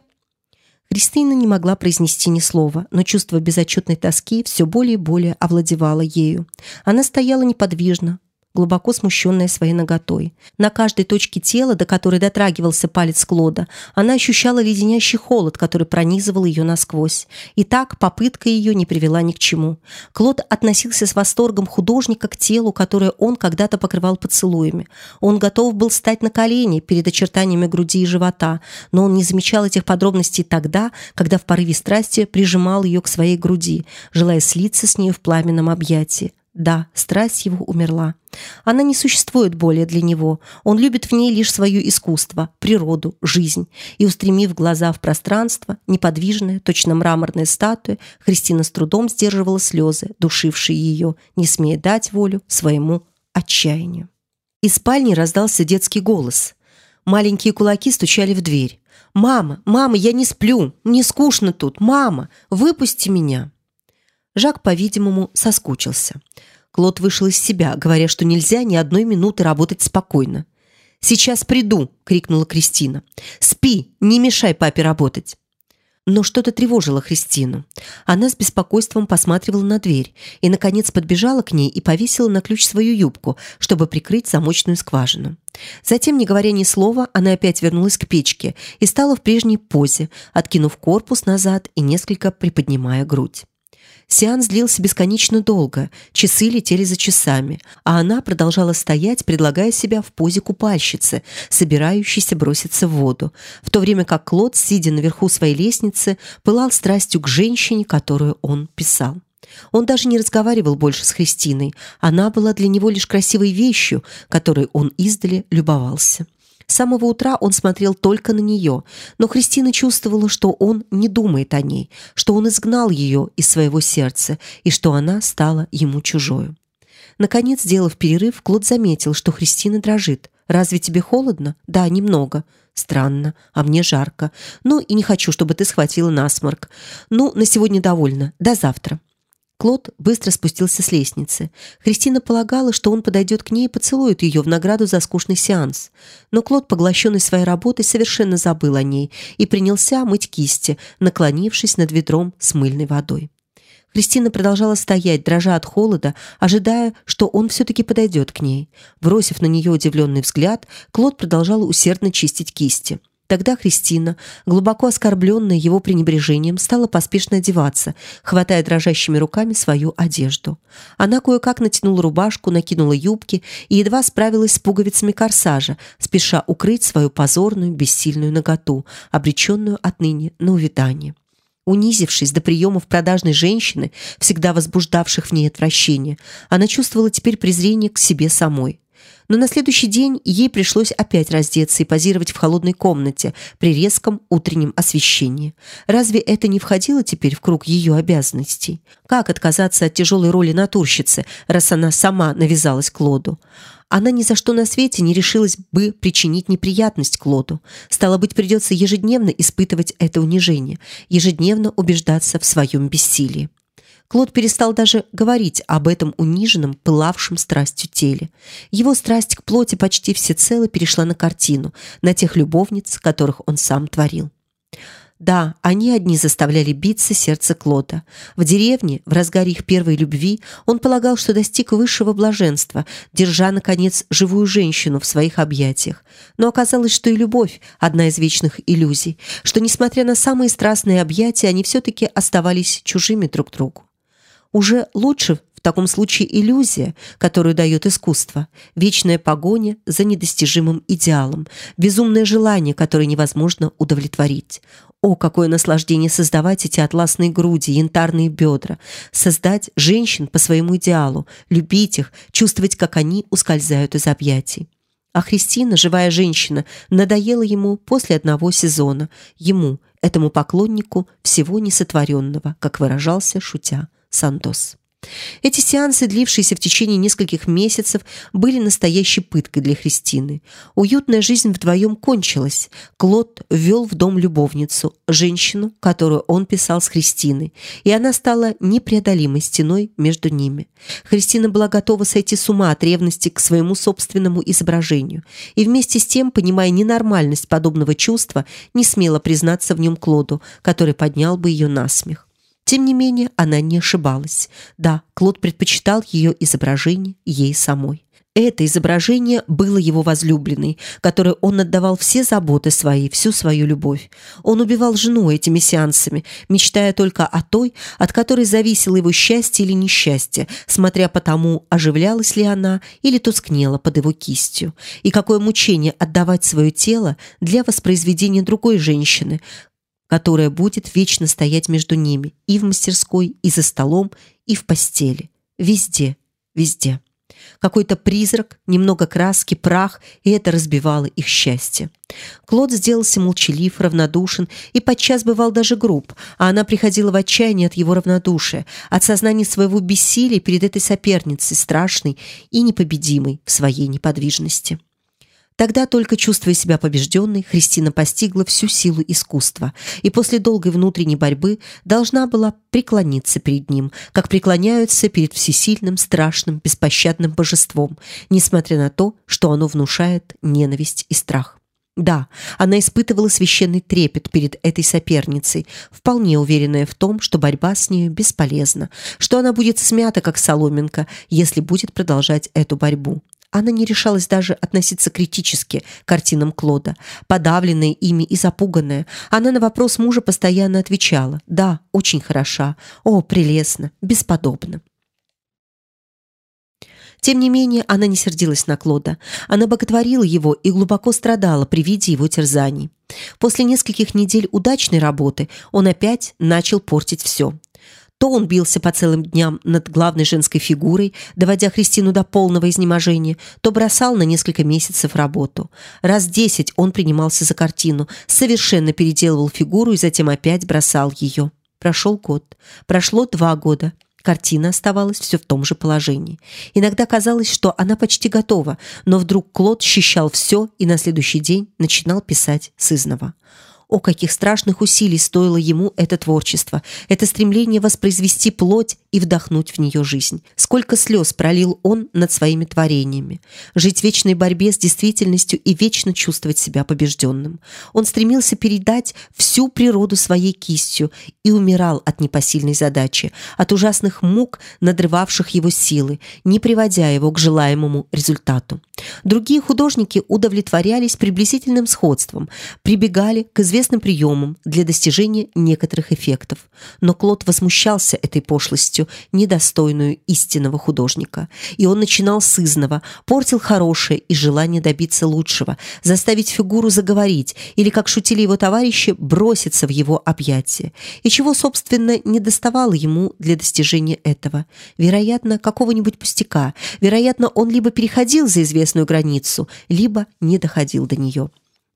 Кристина не могла произнести ни слова, но чувство безотчетной тоски все более и более овладевало ею. Она стояла неподвижно, глубоко смущенная своей наготой. На каждой точке тела, до которой дотрагивался палец Клода, она ощущала леденящий холод, который пронизывал ее насквозь. И так попытка ее не привела ни к чему. Клод относился с восторгом художника к телу, которое он когда-то покрывал поцелуями. Он готов был стать на колени перед очертаниями груди и живота, но он не замечал этих подробностей тогда, когда в порыве страсти прижимал ее к своей груди, желая слиться с ней в пламенном объятии. Да, страсть его умерла. Она не существует более для него. Он любит в ней лишь свое искусство, природу, жизнь. И, устремив глаза в пространство, неподвижная, точно мраморная статуя, Христина с трудом сдерживала слезы, душившие ее, не смея дать волю своему отчаянию. Из спальни раздался детский голос. Маленькие кулаки стучали в дверь. «Мама, мама, я не сплю, мне скучно тут, мама, выпусти меня!» Жак, по-видимому, соскучился. Клод вышел из себя, говоря, что нельзя ни одной минуты работать спокойно. «Сейчас приду!» — крикнула Кристина. «Спи! Не мешай папе работать!» Но что-то тревожило Христину. Она с беспокойством посматривала на дверь и, наконец, подбежала к ней и повесила на ключ свою юбку, чтобы прикрыть замочную скважину. Затем, не говоря ни слова, она опять вернулась к печке и стала в прежней позе, откинув корпус назад и несколько приподнимая грудь. Сеанс длился бесконечно долго, часы летели за часами, а она продолжала стоять, предлагая себя в позе купальщицы, собирающейся броситься в воду, в то время как Клод, сидя наверху своей лестницы, пылал страстью к женщине, которую он писал. Он даже не разговаривал больше с Христиной, она была для него лишь красивой вещью, которой он издали любовался. С самого утра он смотрел только на нее, но Христина чувствовала, что он не думает о ней, что он изгнал ее из своего сердца и что она стала ему чужою. Наконец, сделав перерыв, Клод заметил, что Христина дрожит. «Разве тебе холодно?» «Да, немного». «Странно, а мне жарко. Ну и не хочу, чтобы ты схватила насморк. Ну, на сегодня довольно. До завтра». Клод быстро спустился с лестницы. Христина полагала, что он подойдет к ней и поцелует ее в награду за скучный сеанс. Но Клод, поглощенный своей работой, совершенно забыл о ней и принялся мыть кисти, наклонившись над ведром с мыльной водой. Кристина продолжала стоять, дрожа от холода, ожидая, что он все-таки подойдет к ней. Бросив на нее удивленный взгляд, Клод продолжал усердно чистить кисти. Тогда Христина, глубоко оскорбленная его пренебрежением, стала поспешно одеваться, хватая дрожащими руками свою одежду. Она кое-как натянула рубашку, накинула юбки и едва справилась с пуговицами корсажа, спеша укрыть свою позорную, бессильную наготу, обреченную отныне на увядание. Унизившись до приемов продажной женщины, всегда возбуждавших в ней отвращение, она чувствовала теперь презрение к себе самой. Но на следующий день ей пришлось опять раздеться и позировать в холодной комнате при резком утреннем освещении. Разве это не входило теперь в круг ее обязанностей? Как отказаться от тяжелой роли натурщицы, раз она сама навязалась Клоду? Она ни за что на свете не решилась бы причинить неприятность Клоду. Стало быть, придется ежедневно испытывать это унижение, ежедневно убеждаться в своем бессилии. Клод перестал даже говорить об этом униженном, пылавшем страстью теле. Его страсть к плоти почти всецело перешла на картину, на тех любовниц, которых он сам творил. Да, они одни заставляли биться сердце Клода. В деревне, в разгаре их первой любви, он полагал, что достиг высшего блаженства, держа, наконец, живую женщину в своих объятиях. Но оказалось, что и любовь – одна из вечных иллюзий, что, несмотря на самые страстные объятия, они все-таки оставались чужими друг другу. Уже лучше в таком случае иллюзия, которую дает искусство, вечная погоня за недостижимым идеалом, безумное желание, которое невозможно удовлетворить. О, какое наслаждение создавать эти атласные груди, янтарные бедра, создать женщин по своему идеалу, любить их, чувствовать, как они ускользают из объятий. А Христина, живая женщина, надоела ему после одного сезона. Ему, этому поклоннику всего несотворенного, как выражался, шутя, Сантос. Эти сеансы, длившиеся в течение нескольких месяцев, были настоящей пыткой для Христины. Уютная жизнь вдвоем кончилась. Клод ввел в дом любовницу, женщину, которую он писал с Христиной, и она стала непреодолимой стеной между ними. Христина была готова сойти с ума от ревности к своему собственному изображению, и вместе с тем, понимая ненормальность подобного чувства, не смела признаться в нем Клоду, который поднял бы ее на смех. Тем не менее, она не ошибалась. Да, Клод предпочитал ее изображение ей самой. Это изображение было его возлюбленной, которой он отдавал все заботы свои, всю свою любовь. Он убивал жену этими сеансами, мечтая только о той, от которой зависело его счастье или несчастье, смотря по тому, оживлялась ли она или тускнела под его кистью. И какое мучение отдавать свое тело для воспроизведения другой женщины, которая будет вечно стоять между ними и в мастерской, и за столом, и в постели. Везде, везде. Какой-то призрак, немного краски, прах, и это разбивало их счастье. Клод сделался молчалив, равнодушен и подчас бывал даже груб, а она приходила в отчаяние от его равнодушия, от сознания своего бессилия перед этой соперницей, страшной и непобедимой в своей неподвижности. Тогда, только чувствуя себя побежденной, Христина постигла всю силу искусства и после долгой внутренней борьбы должна была преклониться перед ним, как преклоняются перед всесильным, страшным, беспощадным божеством, несмотря на то, что оно внушает ненависть и страх. Да, она испытывала священный трепет перед этой соперницей, вполне уверенная в том, что борьба с нею бесполезна, что она будет смята, как соломинка, если будет продолжать эту борьбу. Она не решалась даже относиться критически к картинам Клода. Подавленная ими и запуганная, она на вопрос мужа постоянно отвечала «Да, очень хороша, о, прелестно, бесподобно». Тем не менее, она не сердилась на Клода. Она боготворила его и глубоко страдала при виде его терзаний. После нескольких недель удачной работы он опять начал портить все. То он бился по целым дням над главной женской фигурой, доводя Христину до полного изнеможения, то бросал на несколько месяцев работу. Раз десять он принимался за картину, совершенно переделывал фигуру и затем опять бросал ее. Прошел год. Прошло два года. Картина оставалась все в том же положении. Иногда казалось, что она почти готова, но вдруг Клод счищал все и на следующий день начинал писать сызново. О, каких страшных усилий стоило ему это творчество, это стремление воспроизвести плоть и вдохнуть в нее жизнь. Сколько слез пролил он над своими творениями. Жить в вечной борьбе с действительностью и вечно чувствовать себя побежденным. Он стремился передать всю природу своей кистью и умирал от непосильной задачи, от ужасных мук, надрывавших его силы, не приводя его к желаемому результату. Другие художники удовлетворялись приблизительным сходством, прибегали к известным известным приемом для достижения некоторых эффектов. Но Клод возмущался этой пошлостью, недостойную истинного художника. И он начинал с изного, портил хорошее и желание добиться лучшего, заставить фигуру заговорить или, как шутили его товарищи, броситься в его объятия. И чего, собственно, не доставало ему для достижения этого? Вероятно, какого-нибудь пустяка. Вероятно, он либо переходил за известную границу, либо не доходил до нее.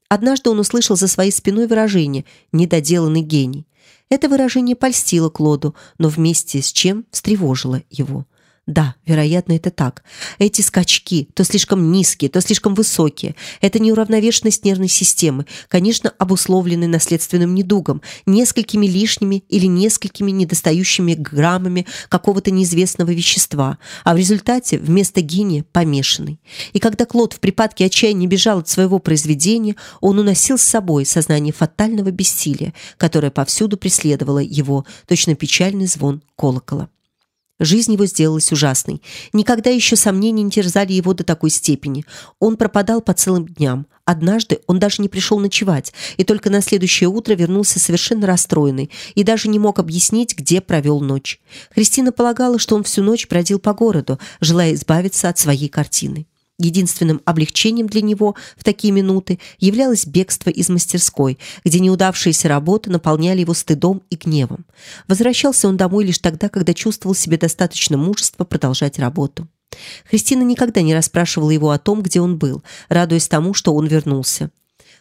Однажды он услышал за своей спиной выражение «недоделанный гений». Это выражение польстило Клоду, но вместе с чем встревожило его – да, вероятно, это так. Эти скачки, то слишком низкие, то слишком высокие, это неуравновешенность нервной системы, конечно, обусловлены наследственным недугом, несколькими лишними или несколькими недостающими граммами какого-то неизвестного вещества, а в результате вместо гения помешанный. И когда Клод в припадке отчаяния бежал от своего произведения, он уносил с собой сознание фатального бессилия, которое повсюду преследовало его, точно печальный звон колокола. Жизнь его сделалась ужасной. Никогда еще сомнения не терзали его до такой степени. Он пропадал по целым дням. Однажды он даже не пришел ночевать, и только на следующее утро вернулся совершенно расстроенный и даже не мог объяснить, где провел ночь. Христина полагала, что он всю ночь бродил по городу, желая избавиться от своей картины. Единственным облегчением для него в такие минуты являлось бегство из мастерской, где неудавшиеся работы наполняли его стыдом и гневом. Возвращался он домой лишь тогда, когда чувствовал себе достаточно мужества продолжать работу. Христина никогда не расспрашивала его о том, где он был, радуясь тому, что он вернулся.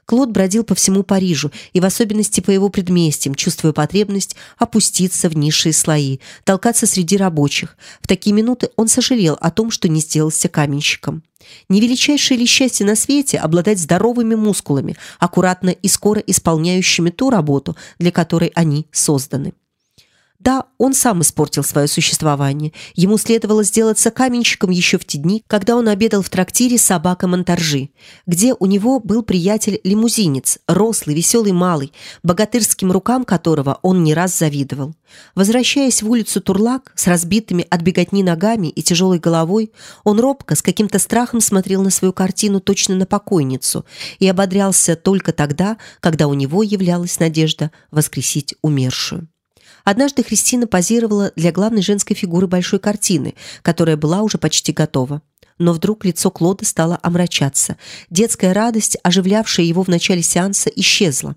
Клод бродил по всему Парижу и в особенности по его предместьям, чувствуя потребность опуститься в низшие слои, толкаться среди рабочих. В такие минуты он сожалел о том, что не сделался каменщиком. Не величайшее ли счастье на свете обладать здоровыми мускулами, аккуратно и скоро исполняющими ту работу, для которой они созданы. Да, он сам испортил свое существование. Ему следовало сделаться каменщиком еще в те дни, когда он обедал в трактире «Собака Монтаржи», где у него был приятель-лимузинец, рослый, веселый малый, богатырским рукам которого он не раз завидовал. Возвращаясь в улицу Турлак с разбитыми от беготни ногами и тяжелой головой, он робко, с каким-то страхом смотрел на свою картину точно на покойницу и ободрялся только тогда, когда у него являлась надежда воскресить умершую. Однажды Христина позировала для главной женской фигуры большой картины, которая была уже почти готова. Но вдруг лицо Клода стало омрачаться. Детская радость, оживлявшая его в начале сеанса, исчезла.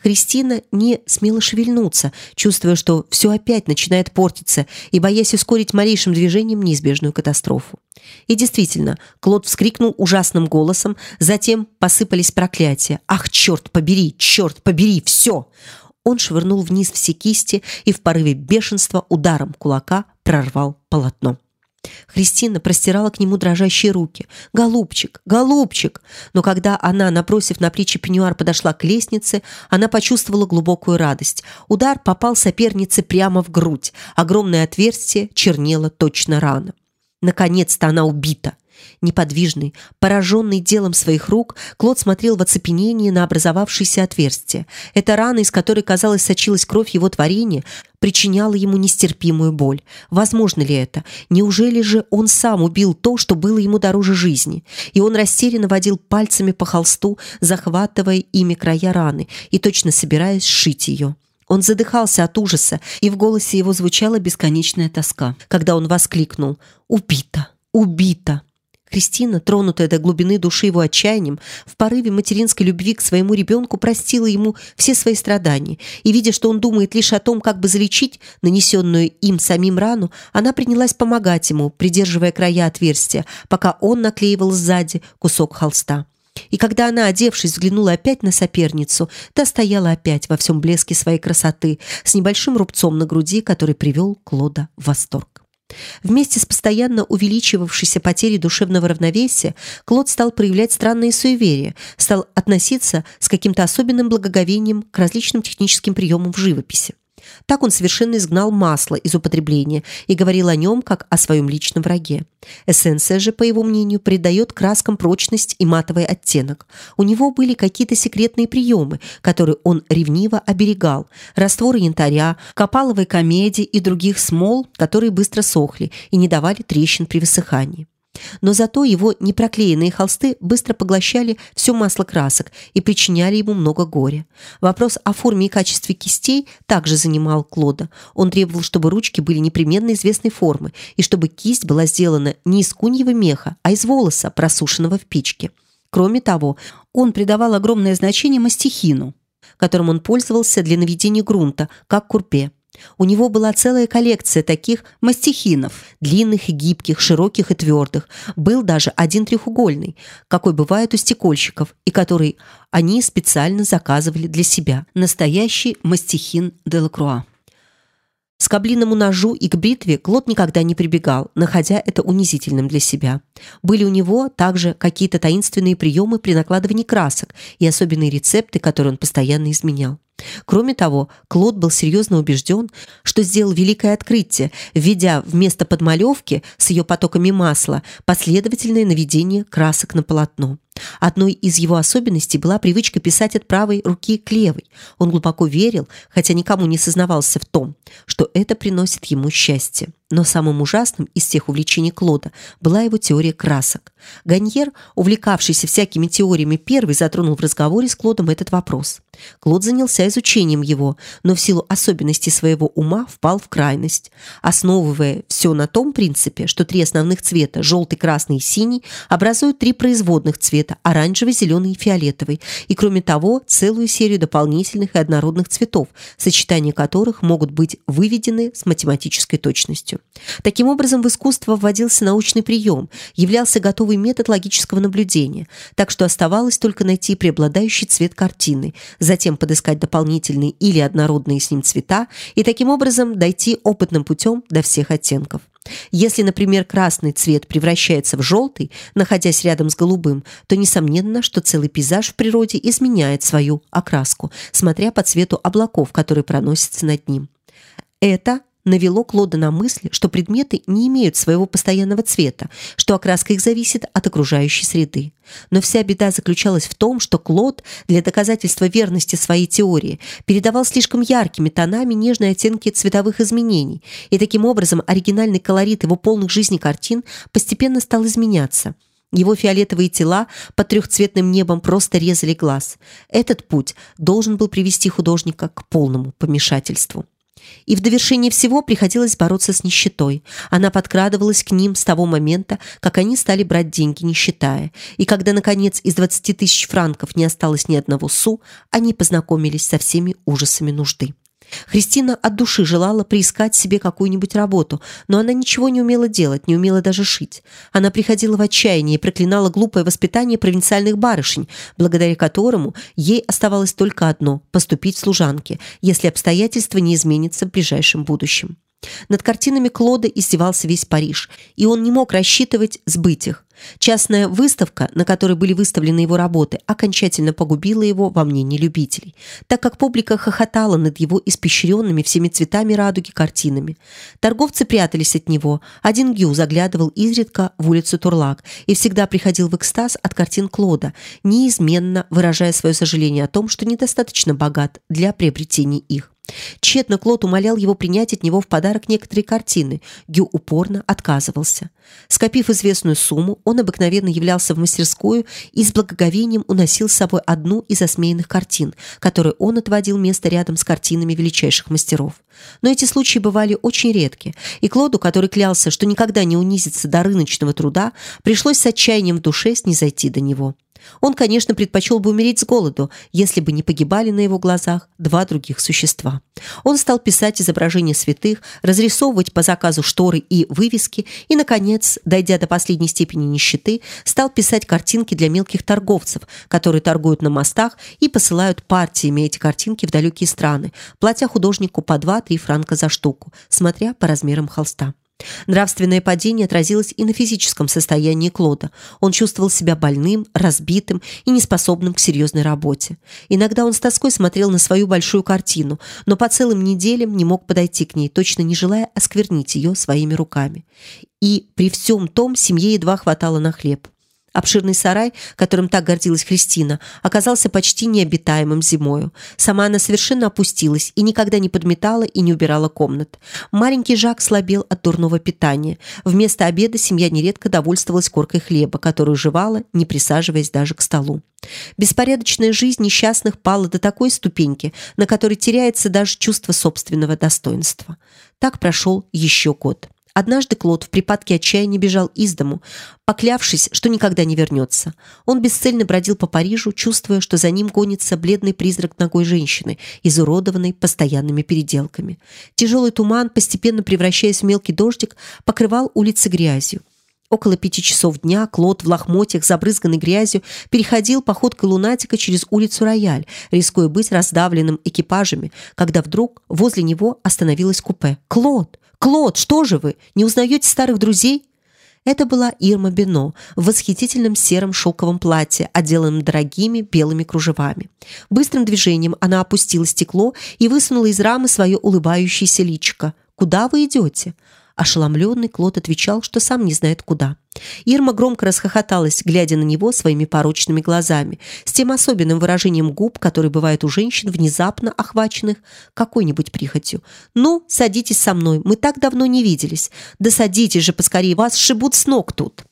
Христина не смела шевельнуться, чувствуя, что все опять начинает портиться и боясь ускорить малейшим движением неизбежную катастрофу. И действительно, Клод вскрикнул ужасным голосом, затем посыпались проклятия. «Ах, черт побери! Черт побери! Все!» Он швырнул вниз все кисти и в порыве бешенства ударом кулака прорвал полотно. Христина простирала к нему дрожащие руки. «Голубчик! Голубчик!» Но когда она, напросив на плечи пеньюар, подошла к лестнице, она почувствовала глубокую радость. Удар попал сопернице прямо в грудь. Огромное отверстие чернело точно рана. Наконец-то она убита. Неподвижный, пораженный делом своих рук, Клод смотрел в оцепенении на образовавшееся отверстие. Эта рана, из которой, казалось, сочилась кровь его творения, причиняла ему нестерпимую боль. Возможно ли это? Неужели же он сам убил то, что было ему дороже жизни? И он растерянно водил пальцами по холсту, захватывая ими края раны и точно собираясь сшить ее. Он задыхался от ужаса, и в голосе его звучала бесконечная тоска, когда он воскликнул «Убита! Убита!» Кристина, тронутая до глубины души его отчаянием, в порыве материнской любви к своему ребенку простила ему все свои страдания, и, видя, что он думает лишь о том, как бы залечить нанесенную им самим рану, она принялась помогать ему, придерживая края отверстия, пока он наклеивал сзади кусок холста. И когда она, одевшись, взглянула опять на соперницу, та стояла опять во всем блеске своей красоты, с небольшим рубцом на груди, который привел Клода в восторг. Вместе с постоянно увеличивавшейся потерей душевного равновесия Клод стал проявлять странные суеверия, стал относиться с каким-то особенным благоговением к различным техническим приемам в живописи. Так он совершенно изгнал масло из употребления и говорил о нем как о своем личном враге. Эссенция же, по его мнению, придает краскам прочность и матовый оттенок. У него были какие-то секретные приемы, которые он ревниво оберегал. Растворы янтаря, копаловой комедии и других смол, которые быстро сохли и не давали трещин при высыхании. Но зато его непроклеенные холсты быстро поглощали все масло красок и причиняли ему много горя. Вопрос о форме и качестве кистей также занимал Клода. Он требовал, чтобы ручки были непременно известной формы и чтобы кисть была сделана не из куньего меха, а из волоса, просушенного в печке. Кроме того, он придавал огромное значение мастихину, которым он пользовался для наведения грунта, как курпе. У него была целая коллекция таких мастихинов, длинных и гибких, широких и твердых. Был даже один треугольный, какой бывает у стекольщиков, и который они специально заказывали для себя. Настоящий мастихин Делакруа. С каблиному ножу и к бритве Клод никогда не прибегал, находя это унизительным для себя. Были у него также какие-то таинственные приемы при накладывании красок и особенные рецепты, которые он постоянно изменял. Кроме того, Клод был серьезно убежден, что сделал великое открытие, введя вместо подмалевки с ее потоками масла последовательное наведение красок на полотно. Одной из его особенностей была привычка писать от правой руки к левой. Он глубоко верил, хотя никому не сознавался в том, что это приносит ему счастье. Но самым ужасным из всех увлечений Клода была его теория красок. Ганьер, увлекавшийся всякими теориями, первый затронул в разговоре с Клодом этот вопрос. Клод занялся изучением его, но в силу особенностей своего ума впал в крайность, основывая все на том принципе, что три основных цвета – желтый, красный и синий – образуют три производных цвета – оранжевый, зеленый и фиолетовый, и кроме того целую серию дополнительных и однородных цветов, сочетания которых могут быть выведены с математической точностью. Таким образом, в искусство вводился научный прием, являлся готовый метод логического наблюдения, так что оставалось только найти преобладающий цвет картины, затем подыскать дополнительные или однородные с ним цвета и таким образом дойти опытным путем до всех оттенков. Если, например, красный цвет превращается в желтый, находясь рядом с голубым, то несомненно, что целый пейзаж в природе изменяет свою окраску, смотря по цвету облаков, которые проносятся над ним. Это навело Клода на мысль, что предметы не имеют своего постоянного цвета, что окраска их зависит от окружающей среды. Но вся беда заключалась в том, что Клод для доказательства верности своей теории передавал слишком яркими тонами нежные оттенки цветовых изменений, и таким образом оригинальный колорит его полных жизни картин постепенно стал изменяться. Его фиолетовые тела под трехцветным небом просто резали глаз. Этот путь должен был привести художника к полному помешательству. И в довершение всего приходилось бороться с нищетой. Она подкрадывалась к ним с того момента, как они стали брать деньги, не считая. И когда, наконец, из 20 тысяч франков не осталось ни одного су, они познакомились со всеми ужасами нужды. Христина от души желала приискать себе какую-нибудь работу, но она ничего не умела делать, не умела даже шить. Она приходила в отчаяние и проклинала глупое воспитание провинциальных барышень, благодаря которому ей оставалось только одно – поступить в служанки, если обстоятельства не изменятся в ближайшем будущем. Над картинами Клода издевался весь Париж, и он не мог рассчитывать сбыть их. Частная выставка, на которой были выставлены его работы, окончательно погубила его во мнении любителей, так как публика хохотала над его испещренными всеми цветами радуги картинами. Торговцы прятались от него. Один Гю заглядывал изредка в улицу Турлак и всегда приходил в экстаз от картин Клода, неизменно выражая свое сожаление о том, что недостаточно богат для приобретения их. Тщетно Клод умолял его принять от него в подарок некоторые картины. Гю упорно отказывался. Скопив известную сумму, он обыкновенно являлся в мастерскую и с благоговением уносил с собой одну из осмеянных картин, которой он отводил место рядом с картинами величайших мастеров. Но эти случаи бывали очень редки, и Клоду, который клялся, что никогда не унизится до рыночного труда, пришлось с отчаянием в душе снизойти до него. Он, конечно, предпочел бы умереть с голоду, если бы не погибали на его глазах два других существа. Он стал писать изображения святых, разрисовывать по заказу шторы и вывески и, наконец, дойдя до последней степени нищеты, стал писать картинки для мелких торговцев, которые торгуют на мостах и посылают партиями эти картинки в далекие страны, платя художнику по 2-3 франка за штуку, смотря по размерам холста. Нравственное падение отразилось и на физическом состоянии Клода. Он чувствовал себя больным, разбитым и неспособным к серьезной работе. Иногда он с тоской смотрел на свою большую картину, но по целым неделям не мог подойти к ней, точно не желая осквернить ее своими руками. И при всем том семье едва хватало на хлеб. Обширный сарай, которым так гордилась Христина, оказался почти необитаемым зимою. Сама она совершенно опустилась и никогда не подметала и не убирала комнат. Маленький Жак слабел от дурного питания. Вместо обеда семья нередко довольствовалась коркой хлеба, которую жевала, не присаживаясь даже к столу. Беспорядочная жизнь несчастных пала до такой ступеньки, на которой теряется даже чувство собственного достоинства. Так прошел еще год. Однажды Клод в припадке отчаяния бежал из дому, поклявшись, что никогда не вернется. Он бесцельно бродил по Парижу, чувствуя, что за ним гонится бледный призрак ногой женщины, изуродованной постоянными переделками. Тяжелый туман, постепенно превращаясь в мелкий дождик, покрывал улицы грязью. Около пяти часов дня Клод в лохмотьях, забрызганный грязью, переходил походкой лунатика через улицу Рояль, рискуя быть раздавленным экипажами, когда вдруг возле него остановилось купе. «Клод! Клод, что же вы? Не узнаете старых друзей? Это была Ирма Бено в восхитительном сером шелковом платье, отделанном дорогими белыми кружевами. Быстрым движением она опустила стекло и высунула из рамы свое улыбающееся личико. «Куда вы идете?» Ошеломленный Клод отвечал, что сам не знает куда. Ирма громко расхохоталась, глядя на него своими порочными глазами, с тем особенным выражением губ, которое бывает у женщин, внезапно охваченных какой-нибудь прихотью. «Ну, садитесь со мной, мы так давно не виделись. Да садитесь же поскорее, вас сшибут с ног тут».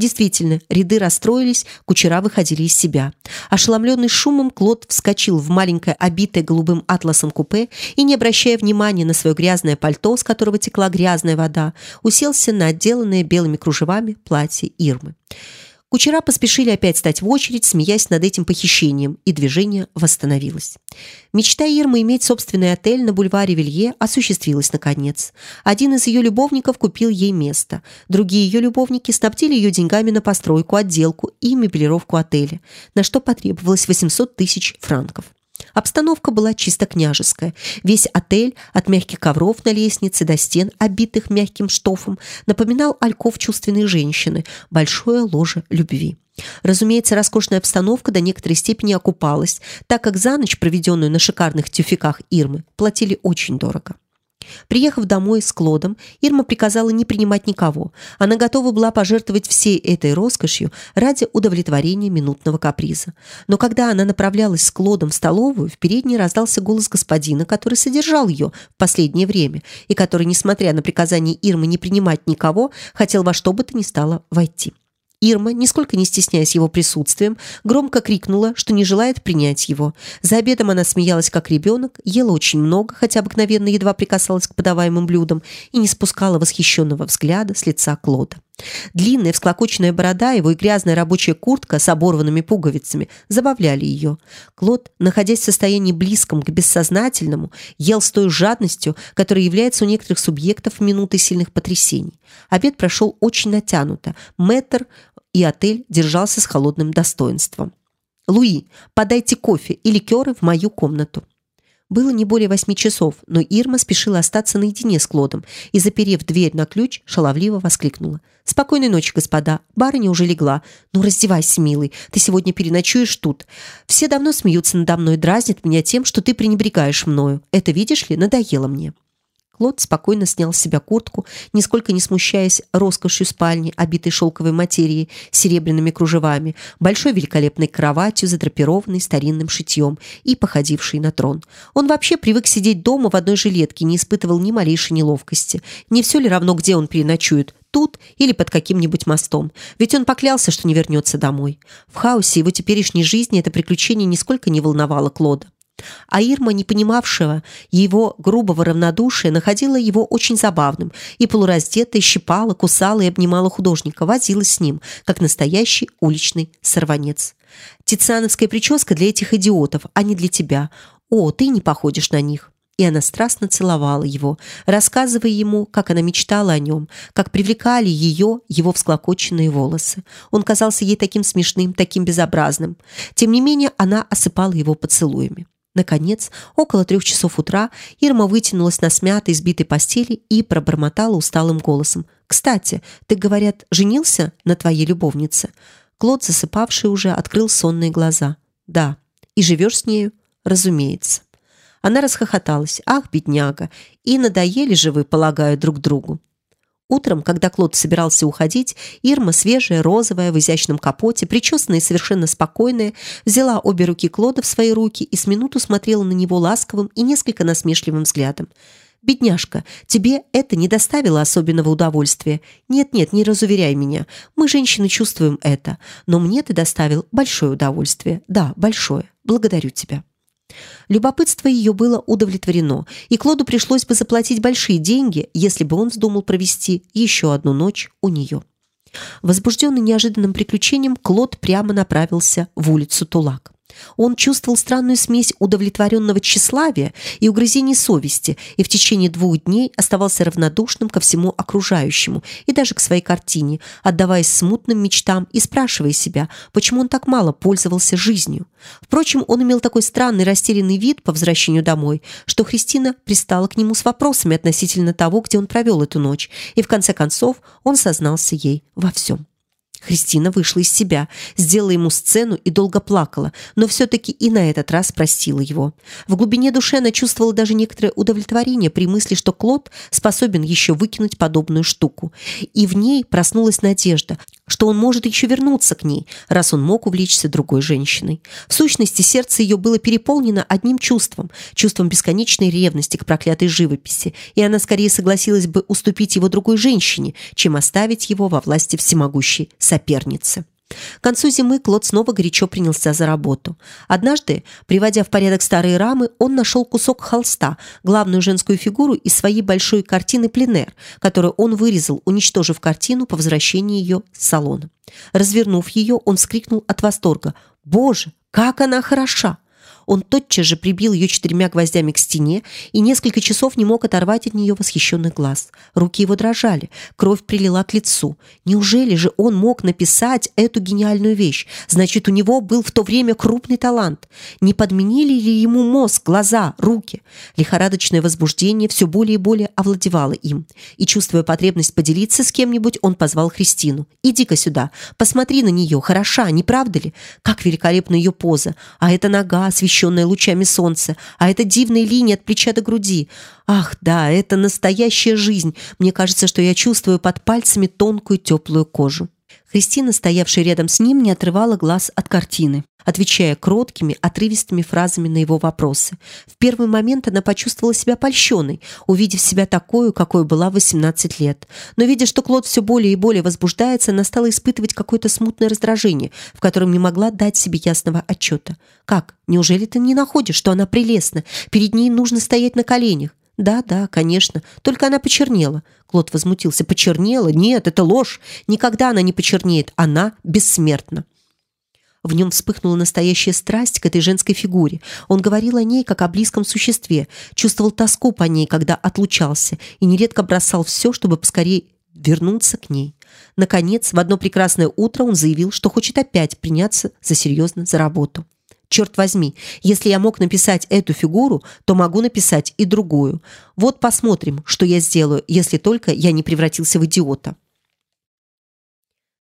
Действительно, ряды расстроились, кучера выходили из себя. Ошеломленный шумом, Клод вскочил в маленькое, обитое голубым атласом купе и, не обращая внимания на свое грязное пальто, с которого текла грязная вода, уселся на отделанное белыми кружевами платье Ирмы. Кучера поспешили опять стать в очередь, смеясь над этим похищением, и движение восстановилось. Мечта Ирмы иметь собственный отель на бульваре Вилье осуществилась наконец. Один из ее любовников купил ей место. Другие ее любовники снабдили ее деньгами на постройку, отделку и меблировку отеля, на что потребовалось 800 тысяч франков. Обстановка была чисто княжеская. Весь отель, от мягких ковров на лестнице до стен, обитых мягким штофом, напоминал альков чувственной женщины, большое ложе любви. Разумеется, роскошная обстановка до некоторой степени окупалась, так как за ночь, проведенную на шикарных тюфяках Ирмы, платили очень дорого. Приехав домой с Клодом, Ирма приказала не принимать никого. Она готова была пожертвовать всей этой роскошью ради удовлетворения минутного каприза. Но когда она направлялась с Клодом в столовую, в передней раздался голос господина, который содержал ее в последнее время и который, несмотря на приказание Ирмы не принимать никого, хотел во что бы то ни стало войти. Ирма, нисколько не стесняясь его присутствием, громко крикнула, что не желает принять его. За обедом она смеялась как ребенок, ела очень много, хотя обыкновенно едва прикасалась к подаваемым блюдам и не спускала восхищенного взгляда с лица Клода. Длинная всклокоченная борода его и грязная рабочая куртка с оборванными пуговицами забавляли ее. Клод, находясь в состоянии близком к бессознательному, ел с той жадностью, которая является у некоторых субъектов минуты сильных потрясений. Обед прошел очень натянуто. Мэтр и отель держался с холодным достоинством. «Луи, подайте кофе и ликеры в мою комнату». Было не более восьми часов, но Ирма спешила остаться наедине с Клодом и, заперев дверь на ключ, шаловливо воскликнула. «Спокойной ночи, господа. Барыня уже легла. Ну, раздевайся, милый. Ты сегодня переночуешь тут. Все давно смеются надо мной, дразнят меня тем, что ты пренебрегаешь мною. Это, видишь ли, надоело мне». Клод спокойно снял с себя куртку, нисколько не смущаясь роскошью спальни, обитой шелковой материей серебряными кружевами, большой великолепной кроватью, задрапированной старинным шитьем и походившей на трон. Он вообще привык сидеть дома в одной жилетке, не испытывал ни малейшей неловкости. Не все ли равно, где он переночует? Тут или под каким-нибудь мостом. Ведь он поклялся, что не вернется домой. В хаосе его теперешней жизни это приключение нисколько не волновало Клода. А Ирма, не понимавшего его грубого равнодушия, находила его очень забавным и полураздетая щипала, кусала и обнимала художника, возилась с ним, как настоящий уличный сорванец. «Тициановская прическа для этих идиотов, а не для тебя. О, ты не походишь на них» и она страстно целовала его, рассказывая ему, как она мечтала о нем, как привлекали ее его всклокоченные волосы. Он казался ей таким смешным, таким безобразным. Тем не менее, она осыпала его поцелуями. Наконец, около трех часов утра Ирма вытянулась на смятой, избитой постели и пробормотала усталым голосом. «Кстати, ты, говорят, женился на твоей любовнице?» Клод, засыпавший уже, открыл сонные глаза. «Да. И живешь с нею?» «Разумеется». Она расхохоталась. «Ах, бедняга! И надоели же вы, полагаю, друг другу». Утром, когда Клод собирался уходить, Ирма, свежая, розовая, в изящном капоте, причесанная и совершенно спокойная, взяла обе руки Клода в свои руки и с минуту смотрела на него ласковым и несколько насмешливым взглядом. «Бедняжка, тебе это не доставило особенного удовольствия. Нет-нет, не разуверяй меня. Мы, женщины, чувствуем это. Но мне ты доставил большое удовольствие. Да, большое. Благодарю тебя». Любопытство ее было удовлетворено, и Клоду пришлось бы заплатить большие деньги, если бы он вздумал провести еще одну ночь у нее. Возбужденный неожиданным приключением, Клод прямо направился в улицу Тулак. Он чувствовал странную смесь удовлетворенного тщеславия и угрызений совести и в течение двух дней оставался равнодушным ко всему окружающему и даже к своей картине, отдаваясь смутным мечтам и спрашивая себя, почему он так мало пользовался жизнью. Впрочем, он имел такой странный растерянный вид по возвращению домой, что Христина пристала к нему с вопросами относительно того, где он провел эту ночь, и в конце концов он сознался ей во всем. Христина вышла из себя, сделала ему сцену и долго плакала, но все-таки и на этот раз простила его. В глубине души она чувствовала даже некоторое удовлетворение при мысли, что Клод способен еще выкинуть подобную штуку. И в ней проснулась надежда, что он может еще вернуться к ней, раз он мог увлечься другой женщиной. В сущности, сердце ее было переполнено одним чувством, чувством бесконечной ревности к проклятой живописи, и она скорее согласилась бы уступить его другой женщине, чем оставить его во власти всемогущей соперницы. К концу зимы Клод снова горячо принялся за работу. Однажды, приводя в порядок старые рамы, он нашел кусок холста, главную женскую фигуру из своей большой картины «Пленер», которую он вырезал, уничтожив картину по возвращении ее с салона. Развернув ее, он вскрикнул от восторга. «Боже, как она хороша!» Он тотчас же прибил ее четырьмя гвоздями к стене и несколько часов не мог оторвать от нее восхищенных глаз. Руки его дрожали, кровь прилила к лицу. Неужели же он мог написать эту гениальную вещь? Значит, у него был в то время крупный талант. Не подменили ли ему мозг, глаза, руки? Лихорадочное возбуждение все более и более овладевало им. И, чувствуя потребность поделиться с кем-нибудь, он позвал Христину. «Иди-ка сюда, посмотри на нее, хороша, не правда ли? Как великолепна ее поза! А эта нога, освещенная освещенная лучами солнца, а это дивная линия от плеча до груди. Ах, да, это настоящая жизнь. Мне кажется, что я чувствую под пальцами тонкую теплую кожу. Христина, стоявшая рядом с ним, не отрывала глаз от картины, отвечая кроткими, отрывистыми фразами на его вопросы. В первый момент она почувствовала себя польщенной, увидев себя такой, какой была в 18 лет. Но видя, что Клод все более и более возбуждается, она стала испытывать какое-то смутное раздражение, в котором не могла дать себе ясного отчета. «Как? Неужели ты не находишь, что она прелестна? Перед ней нужно стоять на коленях. Да, да, конечно. Только она почернела. Клод возмутился. Почернела? Нет, это ложь. Никогда она не почернеет. Она бессмертна. В нем вспыхнула настоящая страсть к этой женской фигуре. Он говорил о ней как о близком существе, чувствовал тоску по ней, когда отлучался, и нередко бросал все, чтобы поскорее вернуться к ней. Наконец, в одно прекрасное утро он заявил, что хочет опять приняться за серьезно за работу. Черт возьми, если я мог написать эту фигуру, то могу написать и другую. Вот посмотрим, что я сделаю, если только я не превратился в идиота.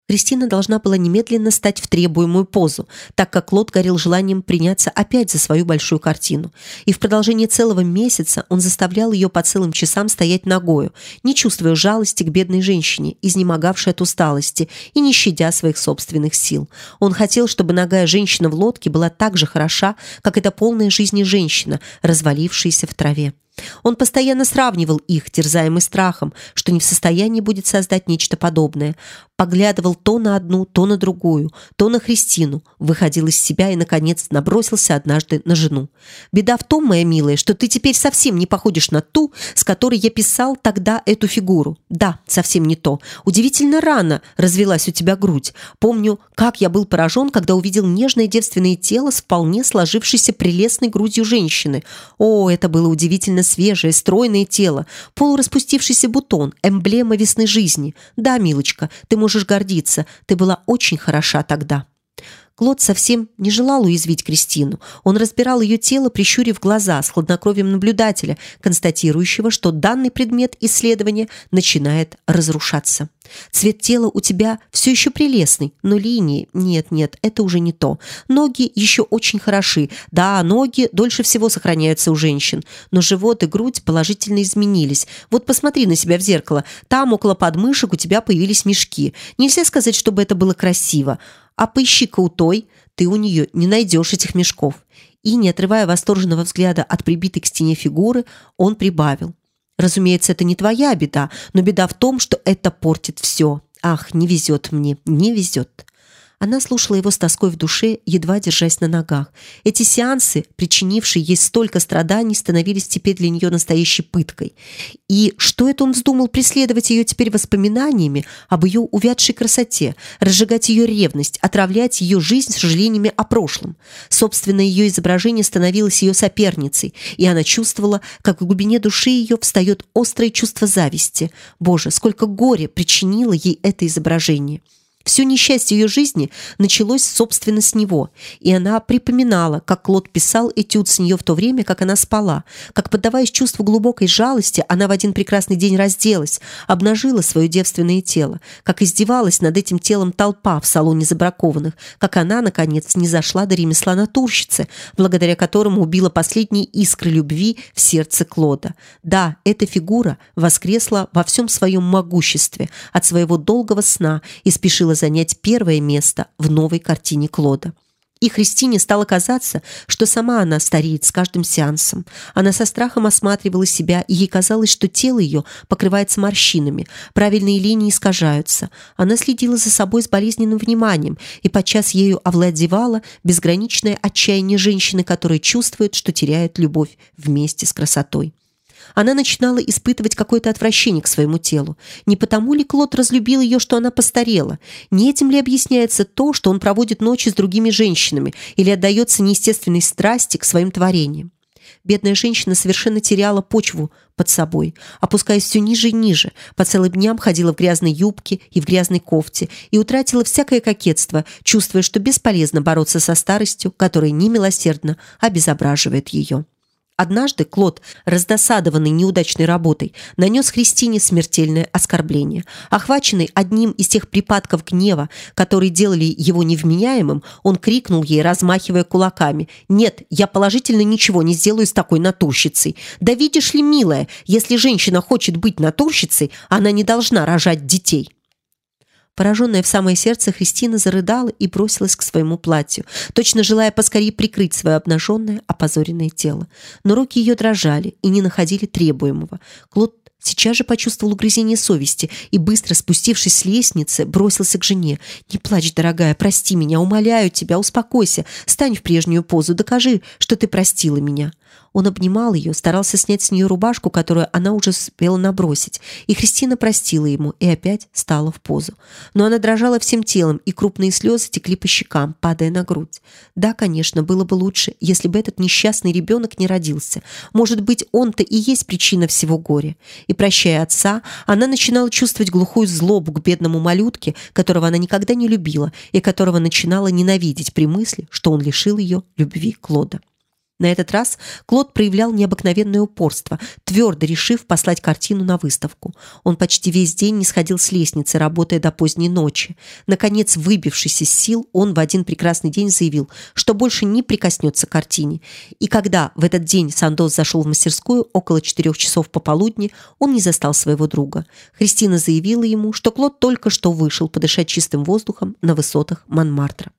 Кристина должна была немедленно стать в требуемую позу, так как Клод горел желанием приняться опять за свою большую картину. И в продолжении целого месяца он заставлял ее по целым часам стоять ногою, не чувствуя жалости к бедной женщине, изнемогавшей от усталости и не щадя своих собственных сил. Он хотел, чтобы ногая женщина в лодке была так же хороша, как эта полная жизни женщина, развалившаяся в траве. Он постоянно сравнивал их, терзаемый страхом, что не в состоянии будет создать нечто подобное. Поглядывал то на одну, то на другую, то на Христину, выходил из себя и, наконец, набросился однажды на жену. «Беда в том, моя милая, что ты теперь совсем не походишь на ту, с которой я писал тогда эту фигуру. Да, совсем не то. Удивительно рано развелась у тебя грудь. Помню, как я был поражен, когда увидел нежное девственное тело с вполне сложившейся прелестной грудью женщины. О, это было удивительно свежее, стройное тело, полураспустившийся бутон, эмблема весны жизни. Да, милочка, ты можешь гордиться, ты была очень хороша тогда. Клод совсем не желал уязвить Кристину. Он разбирал ее тело, прищурив глаза с хладнокровием наблюдателя, констатирующего, что данный предмет исследования начинает разрушаться. Цвет тела у тебя все еще прелестный, но линии... Нет, нет, это уже не то. Ноги еще очень хороши. Да, ноги дольше всего сохраняются у женщин. Но живот и грудь положительно изменились. Вот посмотри на себя в зеркало. Там около подмышек у тебя появились мешки. Нельзя сказать, чтобы это было красиво. А поищи-ка у той, ты у нее не найдешь этих мешков. И, не отрывая восторженного взгляда от прибитой к стене фигуры, он прибавил. Разумеется, это не твоя беда, но беда в том, что это портит все. Ах, не везет мне, не везет. Она слушала его с тоской в душе, едва держась на ногах. Эти сеансы, причинившие ей столько страданий, становились теперь для нее настоящей пыткой. И что это он вздумал преследовать ее теперь воспоминаниями об ее увядшей красоте, разжигать ее ревность, отравлять ее жизнь сожалениями о прошлом? Собственно, ее изображение становилось ее соперницей, и она чувствовала, как в глубине души ее встает острое чувство зависти. Боже, сколько горя причинило ей это изображение! Все несчастье ее жизни началось, собственно, с него, и она припоминала, как Клод писал этюд с нее в то время, как она спала, как, поддаваясь чувству глубокой жалости, она в один прекрасный день разделась, обнажила свое девственное тело, как издевалась над этим телом толпа в салоне забракованных, как она, наконец, не зашла до ремесла натурщицы, благодаря которому убила последние искры любви в сердце Клода. Да, эта фигура воскресла во всем своем могуществе. От своего долгого сна и спешила занять первое место в новой картине Клода. И Христине стало казаться, что сама она стареет с каждым сеансом. Она со страхом осматривала себя, и ей казалось, что тело ее покрывается морщинами, правильные линии искажаются. Она следила за собой с болезненным вниманием, и подчас ею овладевало безграничное отчаяние женщины, которая чувствует, что теряет любовь вместе с красотой она начинала испытывать какое-то отвращение к своему телу. Не потому ли Клод разлюбил ее, что она постарела? Не этим ли объясняется то, что он проводит ночи с другими женщинами или отдается неестественной страсти к своим творениям? Бедная женщина совершенно теряла почву под собой, опускаясь все ниже и ниже, по целым дням ходила в грязной юбке и в грязной кофте и утратила всякое кокетство, чувствуя, что бесполезно бороться со старостью, которая немилосердно обезображивает ее. Однажды Клод, раздосадованный неудачной работой, нанес Христине смертельное оскорбление. Охваченный одним из тех припадков гнева, которые делали его невменяемым, он крикнул ей, размахивая кулаками: "Нет, я положительно ничего не сделаю с такой натурщицей. Да видишь ли, милая, если женщина хочет быть натурщицей, она не должна рожать детей". Пораженная в самое сердце, Христина зарыдала и бросилась к своему платью, точно желая поскорее прикрыть свое обнаженное, опозоренное тело. Но руки ее дрожали и не находили требуемого. Клод сейчас же почувствовал угрызение совести и, быстро спустившись с лестницы, бросился к жене. «Не плачь, дорогая, прости меня, умоляю тебя, успокойся, стань в прежнюю позу, докажи, что ты простила меня». Он обнимал ее, старался снять с нее рубашку, которую она уже успела набросить, и Христина простила ему и опять стала в позу. Но она дрожала всем телом, и крупные слезы текли по щекам, падая на грудь. Да, конечно, было бы лучше, если бы этот несчастный ребенок не родился. Может быть, он-то и есть причина всего горя. И прощая отца, она начинала чувствовать глухую злобу к бедному малютке, которого она никогда не любила и которого начинала ненавидеть при мысли, что он лишил ее любви Клода. На этот раз Клод проявлял необыкновенное упорство, твердо решив послать картину на выставку. Он почти весь день не сходил с лестницы, работая до поздней ночи. Наконец, выбившись из сил, он в один прекрасный день заявил, что больше не прикоснется к картине. И когда в этот день Сандос зашел в мастерскую около четырех часов пополудни, он не застал своего друга. Христина заявила ему, что Клод только что вышел подышать чистым воздухом на высотах Монмартра.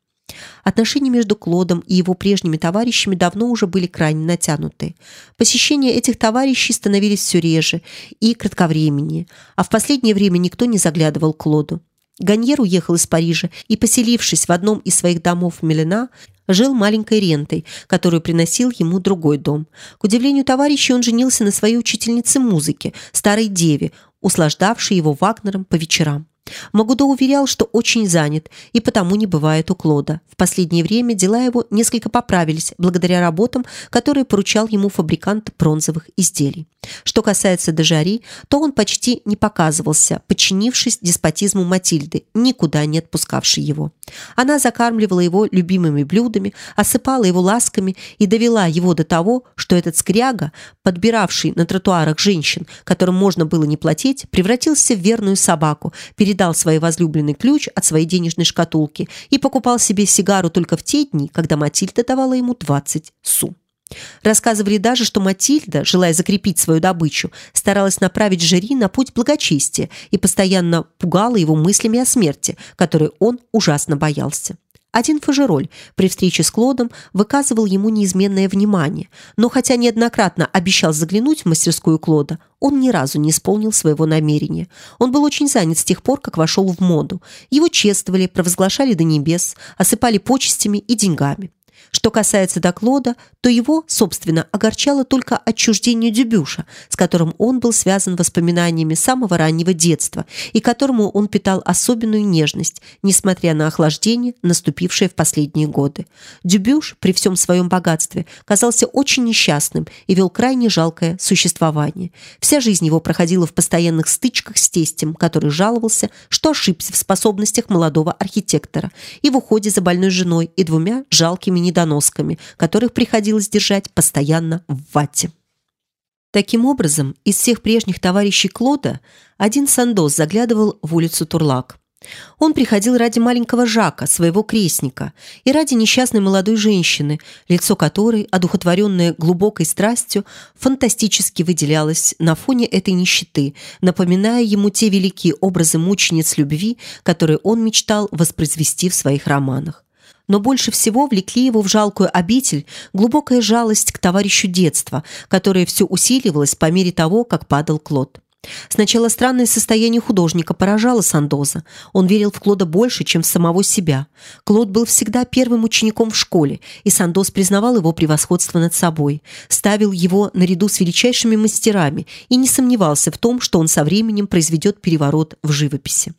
Отношения между Клодом и его прежними товарищами давно уже были крайне натянуты. Посещения этих товарищей становились все реже и кратковременнее, а в последнее время никто не заглядывал Клоду. Ганьер уехал из Парижа и, поселившись в одном из своих домов в Мелена, жил маленькой рентой, которую приносил ему другой дом. К удивлению товарищей, он женился на своей учительнице музыки, старой деве, услаждавшей его Вагнером по вечерам. Магудо уверял, что очень занят и потому не бывает у Клода. В последнее время дела его несколько поправились благодаря работам, которые поручал ему фабрикант бронзовых изделий. Что касается Дежари, то он почти не показывался, подчинившись деспотизму Матильды, никуда не отпускавшей его. Она закармливала его любимыми блюдами, осыпала его ласками и довела его до того, что этот скряга, подбиравший на тротуарах женщин, которым можно было не платить, превратился в верную собаку, передал своей возлюбленной ключ от своей денежной шкатулки и покупал себе сигару только в те дни, когда Матильда давала ему 20 су. Рассказывали даже, что Матильда, желая закрепить свою добычу, старалась направить Жери на путь благочестия и постоянно пугала его мыслями о смерти, которой он ужасно боялся. Один Фажероль при встрече с Клодом выказывал ему неизменное внимание, но хотя неоднократно обещал заглянуть в мастерскую Клода, он ни разу не исполнил своего намерения. Он был очень занят с тех пор, как вошел в моду. Его чествовали, провозглашали до небес, осыпали почестями и деньгами. Что касается Доклода, то его, собственно, огорчало только отчуждение Дюбюша, с которым он был связан воспоминаниями самого раннего детства и которому он питал особенную нежность, несмотря на охлаждение, наступившее в последние годы. Дюбюш при всем своем богатстве казался очень несчастным и вел крайне жалкое существование. Вся жизнь его проходила в постоянных стычках с тестем, который жаловался, что ошибся в способностях молодого архитектора и в уходе за больной женой и двумя жалкими недостатками недоносками, которых приходилось держать постоянно в вате. Таким образом, из всех прежних товарищей Клода один Сандос заглядывал в улицу Турлак. Он приходил ради маленького Жака, своего крестника, и ради несчастной молодой женщины, лицо которой, одухотворенное глубокой страстью, фантастически выделялось на фоне этой нищеты, напоминая ему те великие образы мучениц любви, которые он мечтал воспроизвести в своих романах но больше всего влекли его в жалкую обитель глубокая жалость к товарищу детства, которая все усиливалась по мере того, как падал Клод. Сначала странное состояние художника поражало Сандоза. Он верил в Клода больше, чем в самого себя. Клод был всегда первым учеником в школе, и Сандоз признавал его превосходство над собой, ставил его наряду с величайшими мастерами и не сомневался в том, что он со временем произведет переворот в живописи.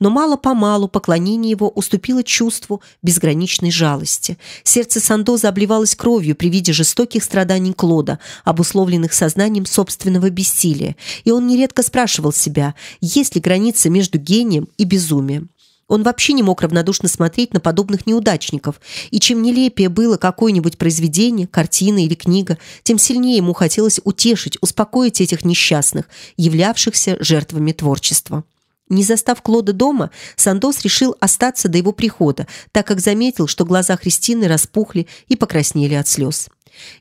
Но мало-помалу поклонение его уступило чувству безграничной жалости. Сердце Сандоза обливалось кровью при виде жестоких страданий Клода, обусловленных сознанием собственного бессилия, и он нередко спрашивал себя, есть ли граница между гением и безумием. Он вообще не мог равнодушно смотреть на подобных неудачников, и чем нелепее было какое-нибудь произведение, картина или книга, тем сильнее ему хотелось утешить, успокоить этих несчастных, являвшихся жертвами творчества. Не застав Клода дома, Сандос решил остаться до его прихода, так как заметил, что глаза Христины распухли и покраснели от слез.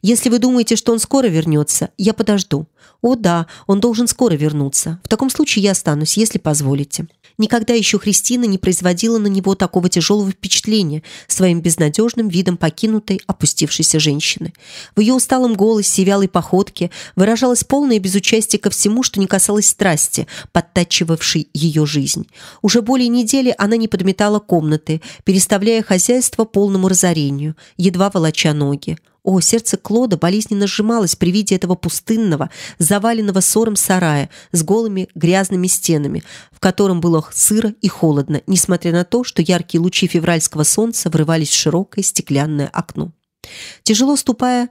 Если вы думаете, что он скоро вернется, я подожду. О да, он должен скоро вернуться. В таком случае я останусь, если позволите. Никогда еще Христина не производила на него такого тяжелого впечатления своим безнадежным видом покинутой, опустившейся женщины. В ее усталом голосе и вялой походке выражалось полное безучастие ко всему, что не касалось страсти, подтачивавшей ее жизнь. Уже более недели она не подметала комнаты, переставляя хозяйство полному разорению, едва волоча ноги. О, сердце Клода болезненно сжималось при виде этого пустынного, заваленного ссором сарая с голыми грязными стенами, в котором было сыро и холодно, несмотря на то, что яркие лучи февральского солнца врывались в широкое стеклянное окно. Тяжело ступая,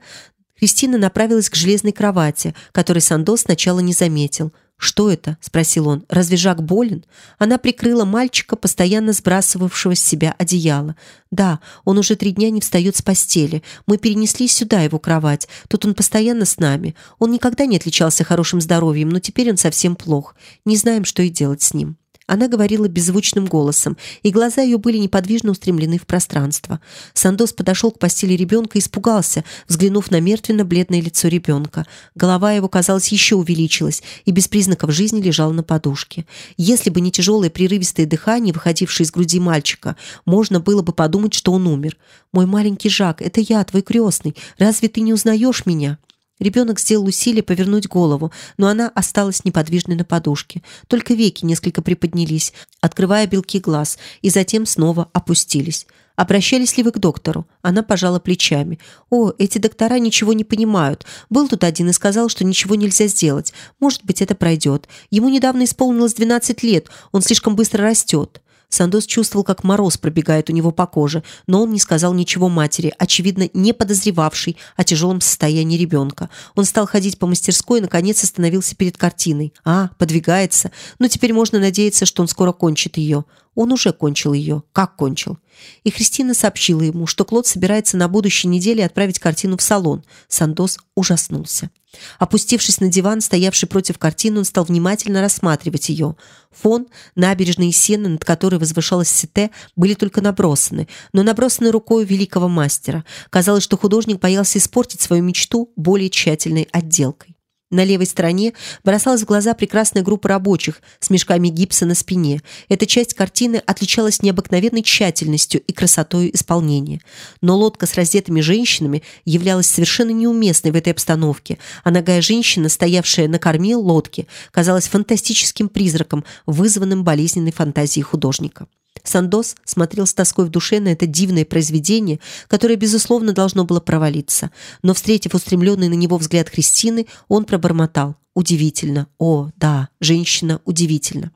Кристина направилась к железной кровати, которой Сандос сначала не заметил – «Что это?» – спросил он. «Разве Жак болен?» Она прикрыла мальчика, постоянно сбрасывавшего с себя одеяло. «Да, он уже три дня не встает с постели. Мы перенесли сюда его кровать. Тут он постоянно с нами. Он никогда не отличался хорошим здоровьем, но теперь он совсем плох. Не знаем, что и делать с ним». Она говорила беззвучным голосом, и глаза ее были неподвижно устремлены в пространство. Сандос подошел к постели ребенка и испугался, взглянув на мертвенно-бледное лицо ребенка. Голова его, казалось, еще увеличилась и без признаков жизни лежала на подушке. Если бы не тяжелое прерывистое дыхание, выходившее из груди мальчика, можно было бы подумать, что он умер. «Мой маленький Жак, это я, твой крестный. Разве ты не узнаешь меня?» Ребенок сделал усилие повернуть голову, но она осталась неподвижной на подушке. Только веки несколько приподнялись, открывая белки глаз, и затем снова опустились. Обращались ли вы к доктору? Она пожала плечами. О, эти доктора ничего не понимают. Был тут один и сказал, что ничего нельзя сделать. Может быть, это пройдет. Ему недавно исполнилось 12 лет. Он слишком быстро растет. Сандос чувствовал, как мороз пробегает у него по коже, но он не сказал ничего матери, очевидно, не подозревавшей о тяжелом состоянии ребенка. Он стал ходить по мастерской и, наконец, остановился перед картиной. А, подвигается. Но теперь можно надеяться, что он скоро кончит ее. Он уже кончил ее. Как кончил? И Христина сообщила ему, что Клод собирается на будущей неделе отправить картину в салон. Сандос ужаснулся. Опустившись на диван, стоявший против картины, он стал внимательно рассматривать ее. Фон, набережные сены, над которой возвышалась Сите, были только набросаны, но набросаны рукой великого мастера. Казалось, что художник боялся испортить свою мечту более тщательной отделкой. На левой стороне бросалась в глаза прекрасная группа рабочих с мешками гипса на спине. Эта часть картины отличалась необыкновенной тщательностью и красотой исполнения. Но лодка с раздетыми женщинами являлась совершенно неуместной в этой обстановке, а ногая женщина, стоявшая на корме лодки, казалась фантастическим призраком, вызванным болезненной фантазией художника. Сандос смотрел с тоской в душе на это дивное произведение, которое, безусловно, должно было провалиться. Но, встретив устремленный на него взгляд Христины, он пробормотал. «Удивительно! О, да, женщина, удивительно!»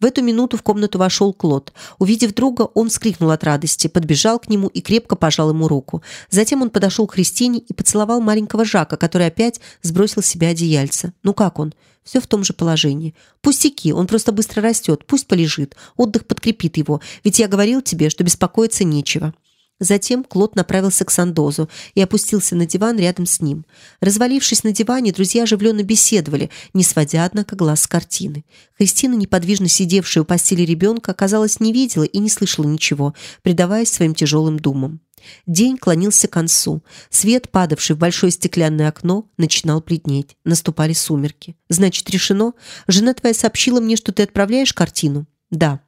В эту минуту в комнату вошел Клод. Увидев друга, он вскрикнул от радости, подбежал к нему и крепко пожал ему руку. Затем он подошел к Христине и поцеловал маленького Жака, который опять сбросил с себя одеяльце. «Ну как он?» Все в том же положении. Пустяки, он просто быстро растет, пусть полежит. Отдых подкрепит его, ведь я говорил тебе, что беспокоиться нечего. Затем Клод направился к Сандозу и опустился на диван рядом с ним. Развалившись на диване, друзья оживленно беседовали, не сводя, однако, глаз с картины. Христина, неподвижно сидевшая у постели ребенка, казалось, не видела и не слышала ничего, предаваясь своим тяжелым думам. День клонился к концу. Свет, падавший в большое стеклянное окно, начинал бледнеть. Наступали сумерки. Значит, решено? Жена твоя сообщила мне, что ты отправляешь картину? Да.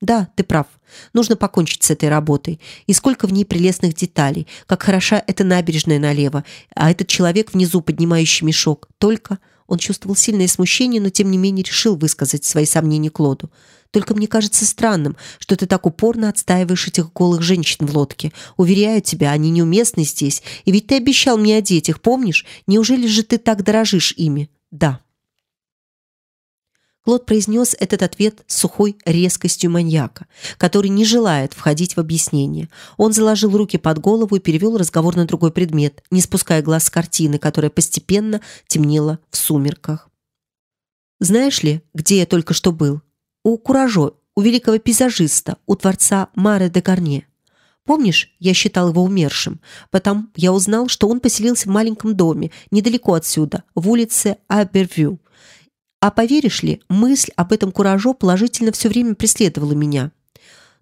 Да, ты прав. Нужно покончить с этой работой. И сколько в ней прелестных деталей. Как хороша эта набережная налево, а этот человек внизу, поднимающий мешок. Только он чувствовал сильное смущение, но тем не менее решил высказать свои сомнения Клоду. Только мне кажется странным, что ты так упорно отстаиваешь этих голых женщин в лодке. Уверяю тебя, они неуместны здесь. И ведь ты обещал мне одеть их, помнишь? Неужели же ты так дорожишь ими? Да. Клод произнес этот ответ с сухой резкостью маньяка, который не желает входить в объяснение. Он заложил руки под голову и перевел разговор на другой предмет, не спуская глаз с картины, которая постепенно темнела в сумерках. «Знаешь ли, где я только что был?» У Куражо, у великого пейзажиста, у творца Маре де Гарне. Помнишь, я считал его умершим, потом я узнал, что он поселился в маленьком доме недалеко отсюда, в улице Абервью. А поверишь ли, мысль об этом Куражо положительно все время преследовала меня.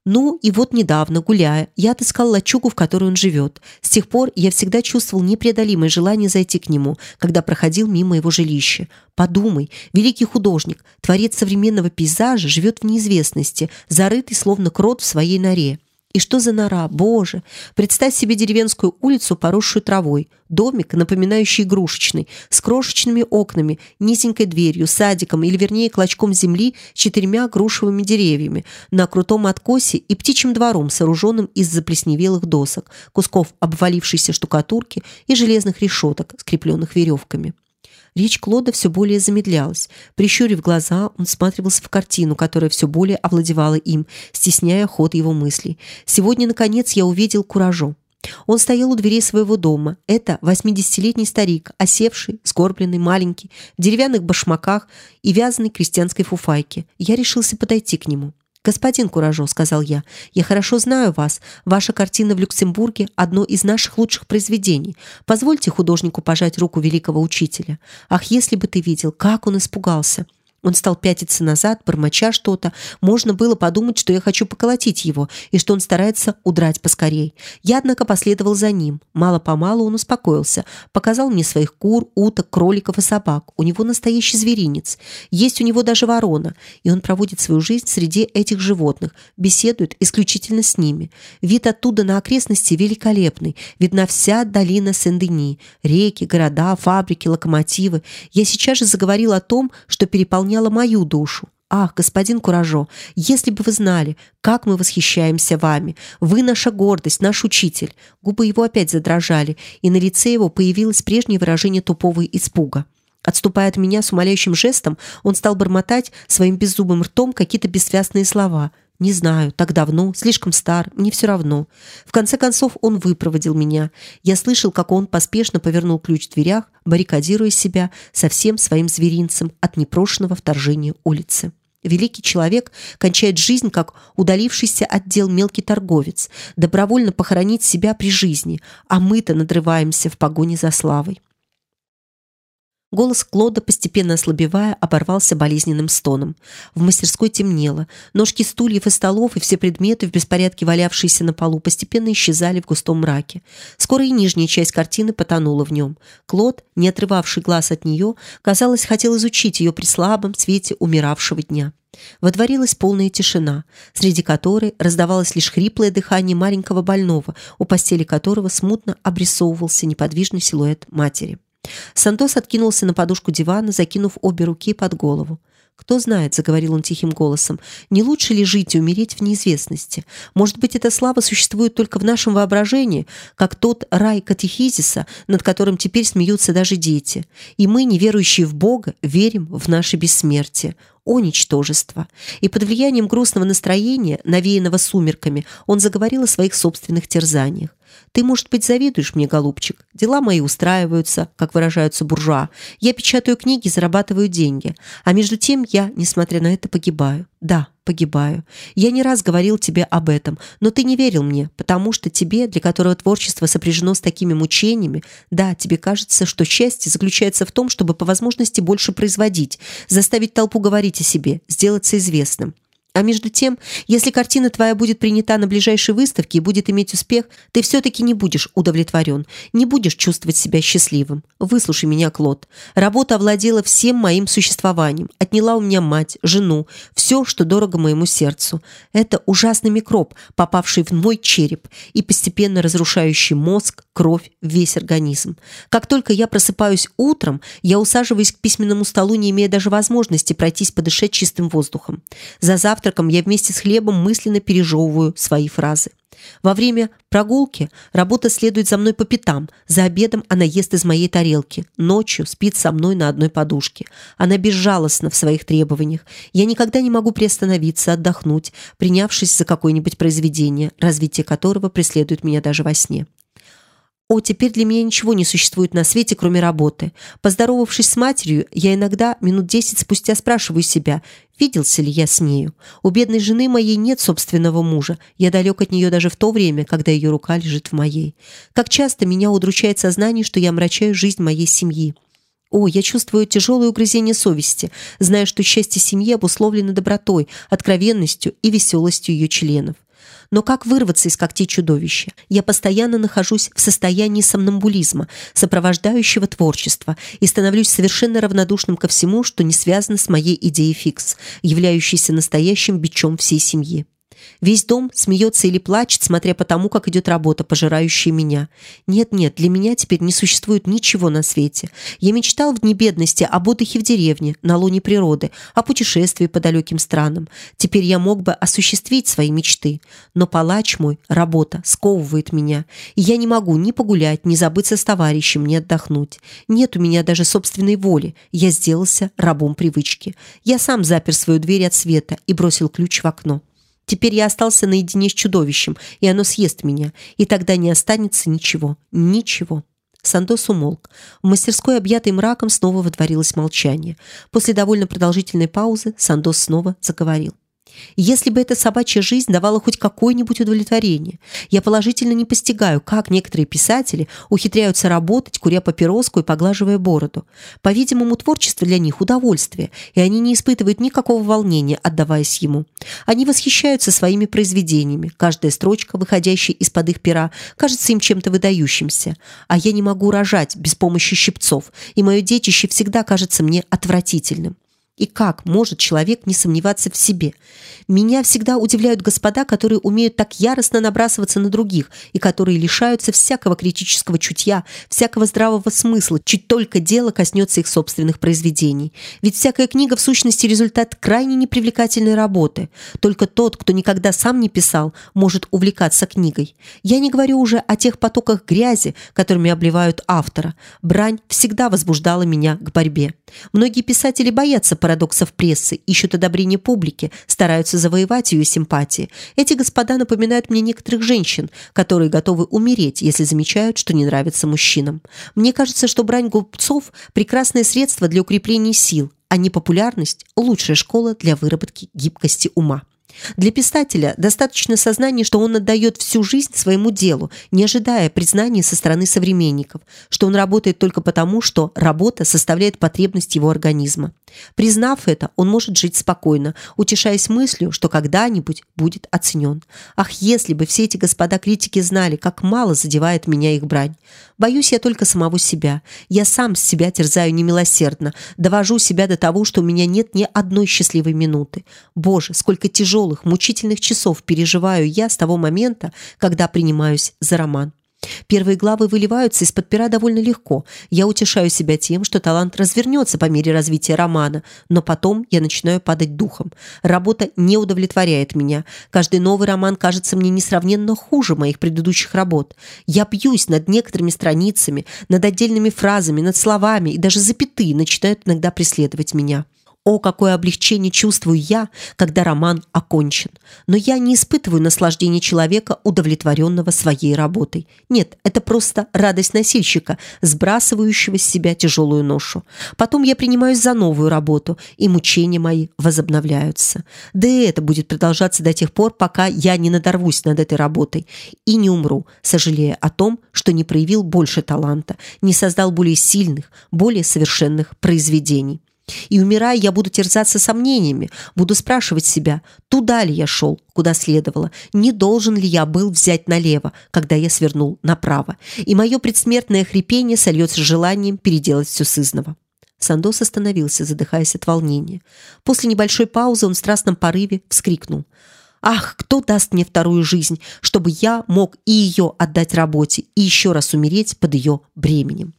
Ну, и вот недавно, гуляя, я отыскал лачугу, в которой он живет. С тех пор я всегда чувствовал непреодолимое желание зайти к нему, когда проходил мимо его жилища. Подумай, великий художник, творец современного пейзажа, живет в неизвестности, зарытый словно крот в своей норе. И что за нора, боже! Представь себе деревенскую улицу, поросшую травой, домик, напоминающий игрушечный, с крошечными окнами, низенькой дверью, садиком или, вернее, клочком земли с четырьмя грушевыми деревьями, на крутом откосе и птичьим двором, сооруженным из заплесневелых досок, кусков обвалившейся штукатурки и железных решеток, скрепленных веревками. Речь Клода все более замедлялась. Прищурив глаза, он всматривался в картину, которая все более овладевала им, стесняя ход его мыслей. Сегодня, наконец, я увидел Куражо. Он стоял у дверей своего дома. Это восьмидесятилетний старик, осевший, сгорбленный, маленький, в деревянных башмаках и вязаной крестьянской фуфайке. Я решился подойти к нему. «Господин Куражо», — сказал я, — «я хорошо знаю вас. Ваша картина в Люксембурге — одно из наших лучших произведений. Позвольте художнику пожать руку великого учителя. Ах, если бы ты видел, как он испугался!» Он стал пятиться назад, бормоча что-то. Можно было подумать, что я хочу поколотить его, и что он старается удрать поскорей. Я, однако, последовал за ним. Мало-помалу он успокоился. Показал мне своих кур, уток, кроликов и собак. У него настоящий зверинец. Есть у него даже ворона. И он проводит свою жизнь среди этих животных, беседует исключительно с ними. Вид оттуда на окрестности великолепный. Видна вся долина Сен-Дени. Реки, города, фабрики, локомотивы. Я сейчас же заговорил о том, что переполняет наполняла мою душу. Ах, господин Куражо, если бы вы знали, как мы восхищаемся вами. Вы наша гордость, наш учитель. Губы его опять задрожали, и на лице его появилось прежнее выражение тупого испуга. Отступая от меня с умоляющим жестом, он стал бормотать своим беззубым ртом какие-то бессвязные слова. Не знаю, так давно, слишком стар, мне все равно. В конце концов он выпроводил меня. Я слышал, как он поспешно повернул ключ в дверях, баррикадируя себя со всем своим зверинцем от непрошенного вторжения улицы. Великий человек кончает жизнь как удалившийся отдел мелкий торговец, добровольно похоронить себя при жизни, а мы-то надрываемся в погоне за славой. Голос Клода, постепенно ослабевая, оборвался болезненным стоном. В мастерской темнело. Ножки стульев и столов и все предметы, в беспорядке валявшиеся на полу, постепенно исчезали в густом мраке. Скоро и нижняя часть картины потонула в нем. Клод, не отрывавший глаз от нее, казалось, хотел изучить ее при слабом свете умиравшего дня. Водворилась полная тишина, среди которой раздавалось лишь хриплое дыхание маленького больного, у постели которого смутно обрисовывался неподвижный силуэт матери. Сантос откинулся на подушку дивана, закинув обе руки под голову. «Кто знает», — заговорил он тихим голосом, — «не лучше ли жить и умереть в неизвестности? Может быть, эта слава существует только в нашем воображении, как тот рай катехизиса, над которым теперь смеются даже дети. И мы, неверующие в Бога, верим в наше бессмертие о ничтожество. И под влиянием грустного настроения, навеянного сумерками, он заговорил о своих собственных терзаниях. Ты, может быть, завидуешь мне, голубчик? Дела мои устраиваются, как выражаются буржуа. Я печатаю книги, зарабатываю деньги. А между тем я, несмотря на это, погибаю. Да, погибаю. Я не раз говорил тебе об этом, но ты не верил мне, потому что тебе, для которого творчество сопряжено с такими мучениями, да, тебе кажется, что счастье заключается в том, чтобы по возможности больше производить, заставить толпу говорить о себе, сделаться известным. А между тем, если картина твоя будет принята на ближайшей выставке и будет иметь успех, ты все-таки не будешь удовлетворен, не будешь чувствовать себя счастливым. Выслушай меня, Клод. Работа овладела всем моим существованием, отняла у меня мать, жену, все, что дорого моему сердцу. Это ужасный микроб, попавший в мой череп и постепенно разрушающий мозг, кровь, весь организм. Как только я просыпаюсь утром, я усаживаюсь к письменному столу, не имея даже возможности пройтись подышать чистым воздухом. За завтраком завтраком я вместе с хлебом мысленно пережевываю свои фразы. Во время прогулки работа следует за мной по пятам. За обедом она ест из моей тарелки. Ночью спит со мной на одной подушке. Она безжалостна в своих требованиях. Я никогда не могу приостановиться, отдохнуть, принявшись за какое-нибудь произведение, развитие которого преследует меня даже во сне. О, теперь для меня ничего не существует на свете, кроме работы. Поздоровавшись с матерью, я иногда минут десять спустя спрашиваю себя, виделся ли я с нею. У бедной жены моей нет собственного мужа. Я далек от нее даже в то время, когда ее рука лежит в моей. Как часто меня удручает сознание, что я омрачаю жизнь моей семьи. О, я чувствую тяжелое угрызение совести, зная, что счастье семьи обусловлено добротой, откровенностью и веселостью ее членов. Но как вырваться из когтей чудовища? Я постоянно нахожусь в состоянии сомнамбулизма, сопровождающего творчество, и становлюсь совершенно равнодушным ко всему, что не связано с моей идеей фикс, являющейся настоящим бичом всей семьи. Весь дом смеется или плачет, смотря по тому, как идет работа, пожирающая меня. Нет-нет, для меня теперь не существует ничего на свете. Я мечтал в дни бедности об отдыхе в деревне, на луне природы, о путешествии по далеким странам. Теперь я мог бы осуществить свои мечты. Но палач мой, работа, сковывает меня. И я не могу ни погулять, ни забыться с товарищем, ни отдохнуть. Нет у меня даже собственной воли. Я сделался рабом привычки. Я сам запер свою дверь от света и бросил ключ в окно. Теперь я остался наедине с чудовищем, и оно съест меня, и тогда не останется ничего, ничего. Сандос умолк. В мастерской, объятой мраком, снова водворилось молчание. После довольно продолжительной паузы Сандос снова заговорил. Если бы эта собачья жизнь давала хоть какое-нибудь удовлетворение. Я положительно не постигаю, как некоторые писатели ухитряются работать, куря папироску и поглаживая бороду. По-видимому, творчество для них – удовольствие, и они не испытывают никакого волнения, отдаваясь ему. Они восхищаются своими произведениями. Каждая строчка, выходящая из-под их пера, кажется им чем-то выдающимся. А я не могу рожать без помощи щипцов, и мое детище всегда кажется мне отвратительным. И как может человек не сомневаться в себе? Меня всегда удивляют господа, которые умеют так яростно набрасываться на других и которые лишаются всякого критического чутья, всякого здравого смысла, чуть только дело коснется их собственных произведений. Ведь всякая книга в сущности результат крайне непривлекательной работы. Только тот, кто никогда сам не писал, может увлекаться книгой. Я не говорю уже о тех потоках грязи, которыми обливают автора. Брань всегда возбуждала меня к борьбе. Многие писатели боятся парадоксов прессы, ищут одобрения публики, стараются завоевать ее симпатии. Эти господа напоминают мне некоторых женщин, которые готовы умереть, если замечают, что не нравится мужчинам. Мне кажется, что брань глупцов – прекрасное средство для укрепления сил, а непопулярность – лучшая школа для выработки гибкости ума. Для писателя достаточно сознания, что он отдает всю жизнь своему делу, не ожидая признания со стороны современников, что он работает только потому, что работа составляет потребность его организма. Признав это, он может жить спокойно, утешаясь мыслью, что когда-нибудь будет оценен. Ах, если бы все эти господа критики знали, как мало задевает меня их брань. Боюсь я только самого себя. Я сам себя терзаю немилосердно, довожу себя до того, что у меня нет ни одной счастливой минуты. Боже, сколько тяжелых, мучительных часов переживаю я с того момента, когда принимаюсь за роман. Первые главы выливаются из-под пера довольно легко. Я утешаю себя тем, что талант развернется по мере развития романа, но потом я начинаю падать духом. Работа не удовлетворяет меня. Каждый новый роман кажется мне несравненно хуже моих предыдущих работ. Я бьюсь над некоторыми страницами, над отдельными фразами, над словами, и даже запятые начинают иногда преследовать меня. О, какое облегчение чувствую я, когда роман окончен. Но я не испытываю наслаждения человека, удовлетворенного своей работой. Нет, это просто радость носильщика, сбрасывающего с себя тяжелую ношу. Потом я принимаюсь за новую работу, и мучения мои возобновляются. Да и это будет продолжаться до тех пор, пока я не надорвусь над этой работой и не умру, сожалея о том, что не проявил больше таланта, не создал более сильных, более совершенных произведений. И умирая, я буду терзаться сомнениями, буду спрашивать себя, туда ли я шел, куда следовало, не должен ли я был взять налево, когда я свернул направо. И мое предсмертное хрипение сольется желанием переделать все сызново. Сандос остановился, задыхаясь от волнения. После небольшой паузы он в страстном порыве вскрикнул. «Ах, кто даст мне вторую жизнь, чтобы я мог и ее отдать работе, и еще раз умереть под ее бременем?»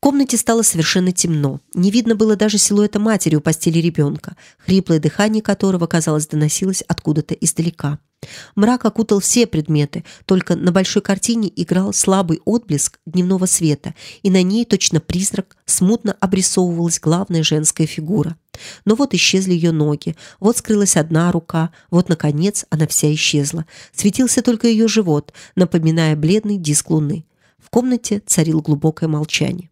В комнате стало совершенно темно. Не видно было даже силуэта матери у постели ребенка, хриплое дыхание которого, казалось, доносилось откуда-то издалека. Мрак окутал все предметы, только на большой картине играл слабый отблеск дневного света, и на ней точно призрак смутно обрисовывалась главная женская фигура. Но вот исчезли ее ноги, вот скрылась одна рука, вот наконец она вся исчезла. Светился только ее живот, напоминая бледный диск луны. В комнате царило глубокое молчание.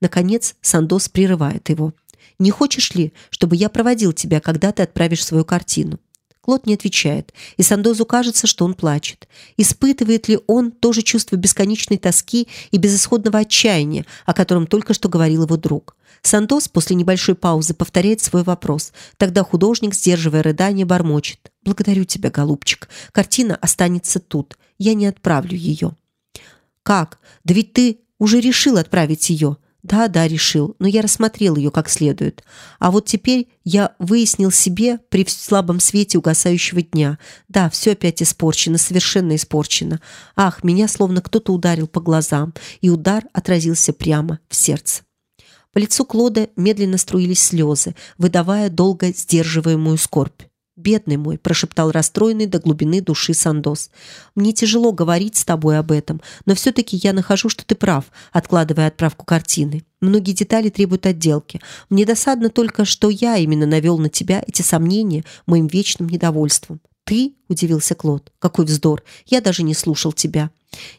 Наконец Сандос прерывает его. «Не хочешь ли, чтобы я проводил тебя, когда ты отправишь свою картину?» Клод не отвечает, и Сандозу кажется, что он плачет. Испытывает ли он то же чувство бесконечной тоски и безысходного отчаяния, о котором только что говорил его друг? Сандос после небольшой паузы повторяет свой вопрос. Тогда художник, сдерживая рыдание, бормочет. «Благодарю тебя, голубчик. Картина останется тут. Я не отправлю ее». «Как? Да ведь ты уже решил отправить ее. Да, да, решил, но я рассмотрел ее как следует. А вот теперь я выяснил себе при слабом свете угасающего дня. Да, все опять испорчено, совершенно испорчено. Ах, меня словно кто-то ударил по глазам, и удар отразился прямо в сердце. По лицу Клода медленно струились слезы, выдавая долго сдерживаемую скорбь. «Бедный мой», – прошептал расстроенный до глубины души Сандос. «Мне тяжело говорить с тобой об этом, но все-таки я нахожу, что ты прав, откладывая отправку картины. Многие детали требуют отделки. Мне досадно только, что я именно навел на тебя эти сомнения моим вечным недовольством. «Ты?» – удивился Клод. «Какой вздор! Я даже не слушал тебя».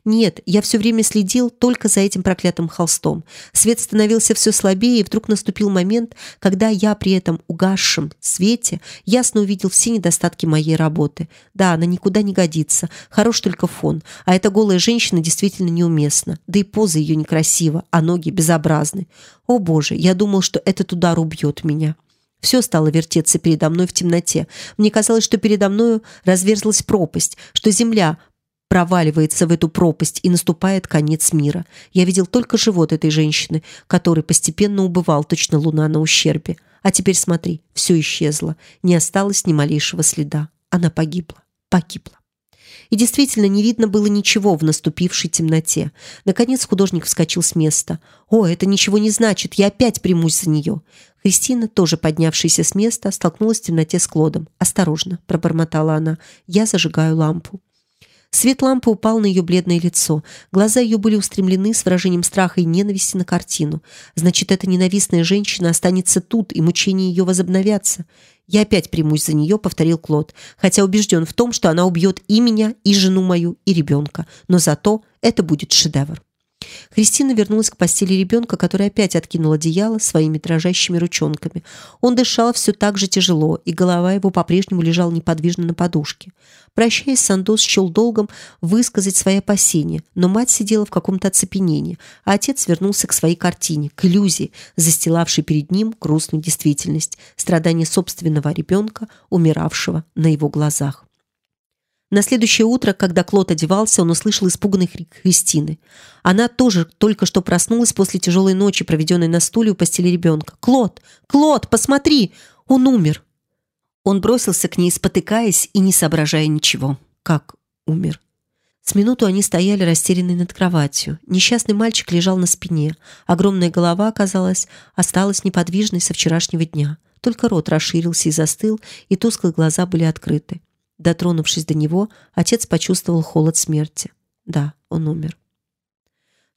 Нет, я все время следил только за этим проклятым холстом. Свет становился все слабее, и вдруг наступил момент, когда я при этом угасшем свете ясно увидел все недостатки моей работы. Да, она никуда не годится, хорош только фон, а эта голая женщина действительно неуместна. Да и поза ее некрасива, а ноги безобразны. О боже, я думал, что этот удар убьет меня. Все стало вертеться передо мной в темноте. Мне казалось, что передо мною разверзлась пропасть, что земля проваливается в эту пропасть и наступает конец мира. Я видел только живот этой женщины, который постепенно убывал, точно луна на ущербе. А теперь смотри, все исчезло, не осталось ни малейшего следа. Она погибла, погибла и действительно не видно было ничего в наступившей темноте. Наконец художник вскочил с места. «О, это ничего не значит, я опять примусь за нее». Кристина, тоже поднявшаяся с места, столкнулась в темноте с Клодом. «Осторожно», – пробормотала она, – «я зажигаю лампу». Свет лампы упал на ее бледное лицо. Глаза ее были устремлены с выражением страха и ненависти на картину. Значит, эта ненавистная женщина останется тут, и мучения ее возобновятся. Я опять примусь за нее, повторил Клод, хотя убежден в том, что она убьет и меня, и жену мою, и ребенка. Но зато это будет шедевр. Христина вернулась к постели ребенка, который опять откинул одеяло своими дрожащими ручонками. Он дышал все так же тяжело, и голова его по-прежнему лежала неподвижно на подушке. Прощаясь, Сандос счел долгом высказать свои опасения, но мать сидела в каком-то оцепенении, а отец вернулся к своей картине, к иллюзии, застилавшей перед ним грустную действительность, страдания собственного ребенка, умиравшего на его глазах. На следующее утро, когда Клод одевался, он услышал испуганный крик Кристины. Она тоже только что проснулась после тяжелой ночи, проведенной на стуле у постели ребенка. «Клод! Клод, посмотри! Он умер!» Он бросился к ней, спотыкаясь и не соображая ничего. «Как умер?» С минуту они стояли растерянные над кроватью. Несчастный мальчик лежал на спине. Огромная голова, казалось, осталась неподвижной со вчерашнего дня. Только рот расширился и застыл, и тусклые глаза были открыты. Дотронувшись до него, отец почувствовал холод смерти. Да, он умер.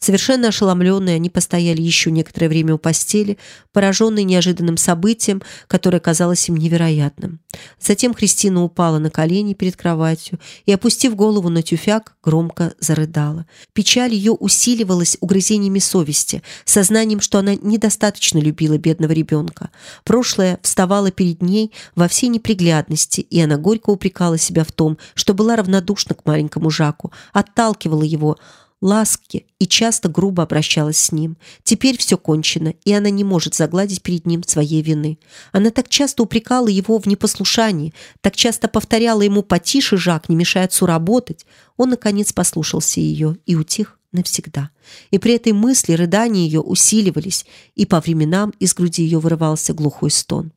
Совершенно ошеломленные, они постояли еще некоторое время у постели, пораженные неожиданным событием, которое казалось им невероятным. Затем Кристина упала на колени перед кроватью и, опустив голову на тюфяк, громко зарыдала. Печаль ее усиливалась угрызениями совести, сознанием, что она недостаточно любила бедного ребенка. Прошлое вставало перед ней во всей неприглядности, и она горько упрекала себя в том, что была равнодушна к маленькому Жаку, отталкивала его, ласки и часто грубо обращалась с ним. Теперь все кончено, и она не может загладить перед ним своей вины. Она так часто упрекала его в непослушании, так часто повторяла ему «потише, Жак, не мешай отцу работать». Он, наконец, послушался ее и утих навсегда. И при этой мысли рыдания ее усиливались, и по временам из груди ее вырывался глухой стон.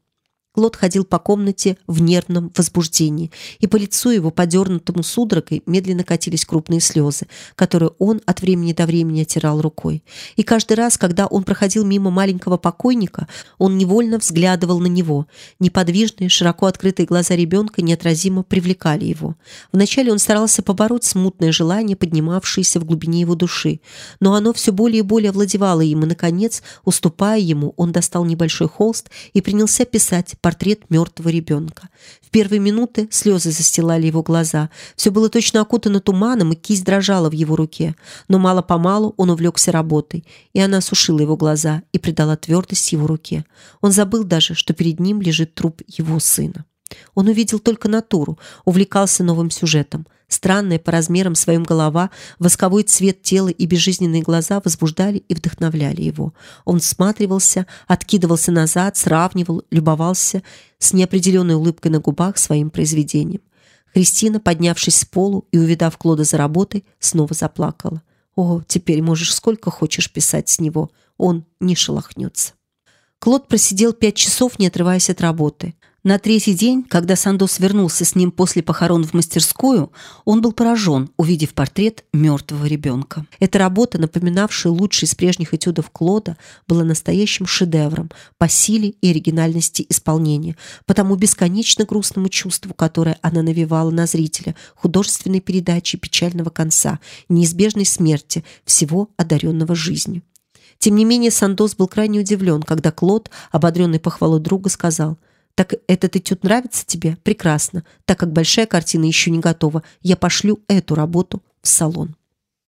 Клод ходил по комнате в нервном возбуждении, и по лицу его, подернутому судорогой, медленно катились крупные слезы, которые он от времени до времени оттирал рукой. И каждый раз, когда он проходил мимо маленького покойника, он невольно взглядывал на него. Неподвижные, широко открытые глаза ребенка неотразимо привлекали его. Вначале он старался побороть смутное желание, поднимавшееся в глубине его души, но оно все более и более овладевало им, и, наконец, уступая ему, он достал небольшой холст и принялся писать портрет мертвого ребенка. В первые минуты слезы застилали его глаза. Все было точно окутано туманом, и кисть дрожала в его руке. Но мало-помалу он увлекся работой, и она осушила его глаза и придала твердость его руке. Он забыл даже, что перед ним лежит труп его сына. Он увидел только натуру, увлекался новым сюжетом. Странная по размерам своим голова, восковой цвет тела и безжизненные глаза возбуждали и вдохновляли его. Он всматривался, откидывался назад, сравнивал, любовался с неопределенной улыбкой на губах своим произведением. Христина, поднявшись с полу и увидав Клода за работой, снова заплакала. О, теперь можешь сколько хочешь писать с него, он не шелохнется. Клод просидел пять часов, не отрываясь от работы. На третий день, когда Сандос вернулся с ним после похорон в мастерскую, он был поражен, увидев портрет мертвого ребенка. Эта работа, напоминавшая лучший из прежних этюдов Клода, была настоящим шедевром по силе и оригинальности исполнения, по тому бесконечно грустному чувству, которое она навевала на зрителя, художественной передачи печального конца, неизбежной смерти всего одаренного жизнью. Тем не менее, Сандос был крайне удивлен, когда Клод, ободренный похвалой друга, сказал – так этот этюд нравится тебе? Прекрасно. Так как большая картина еще не готова, я пошлю эту работу в салон.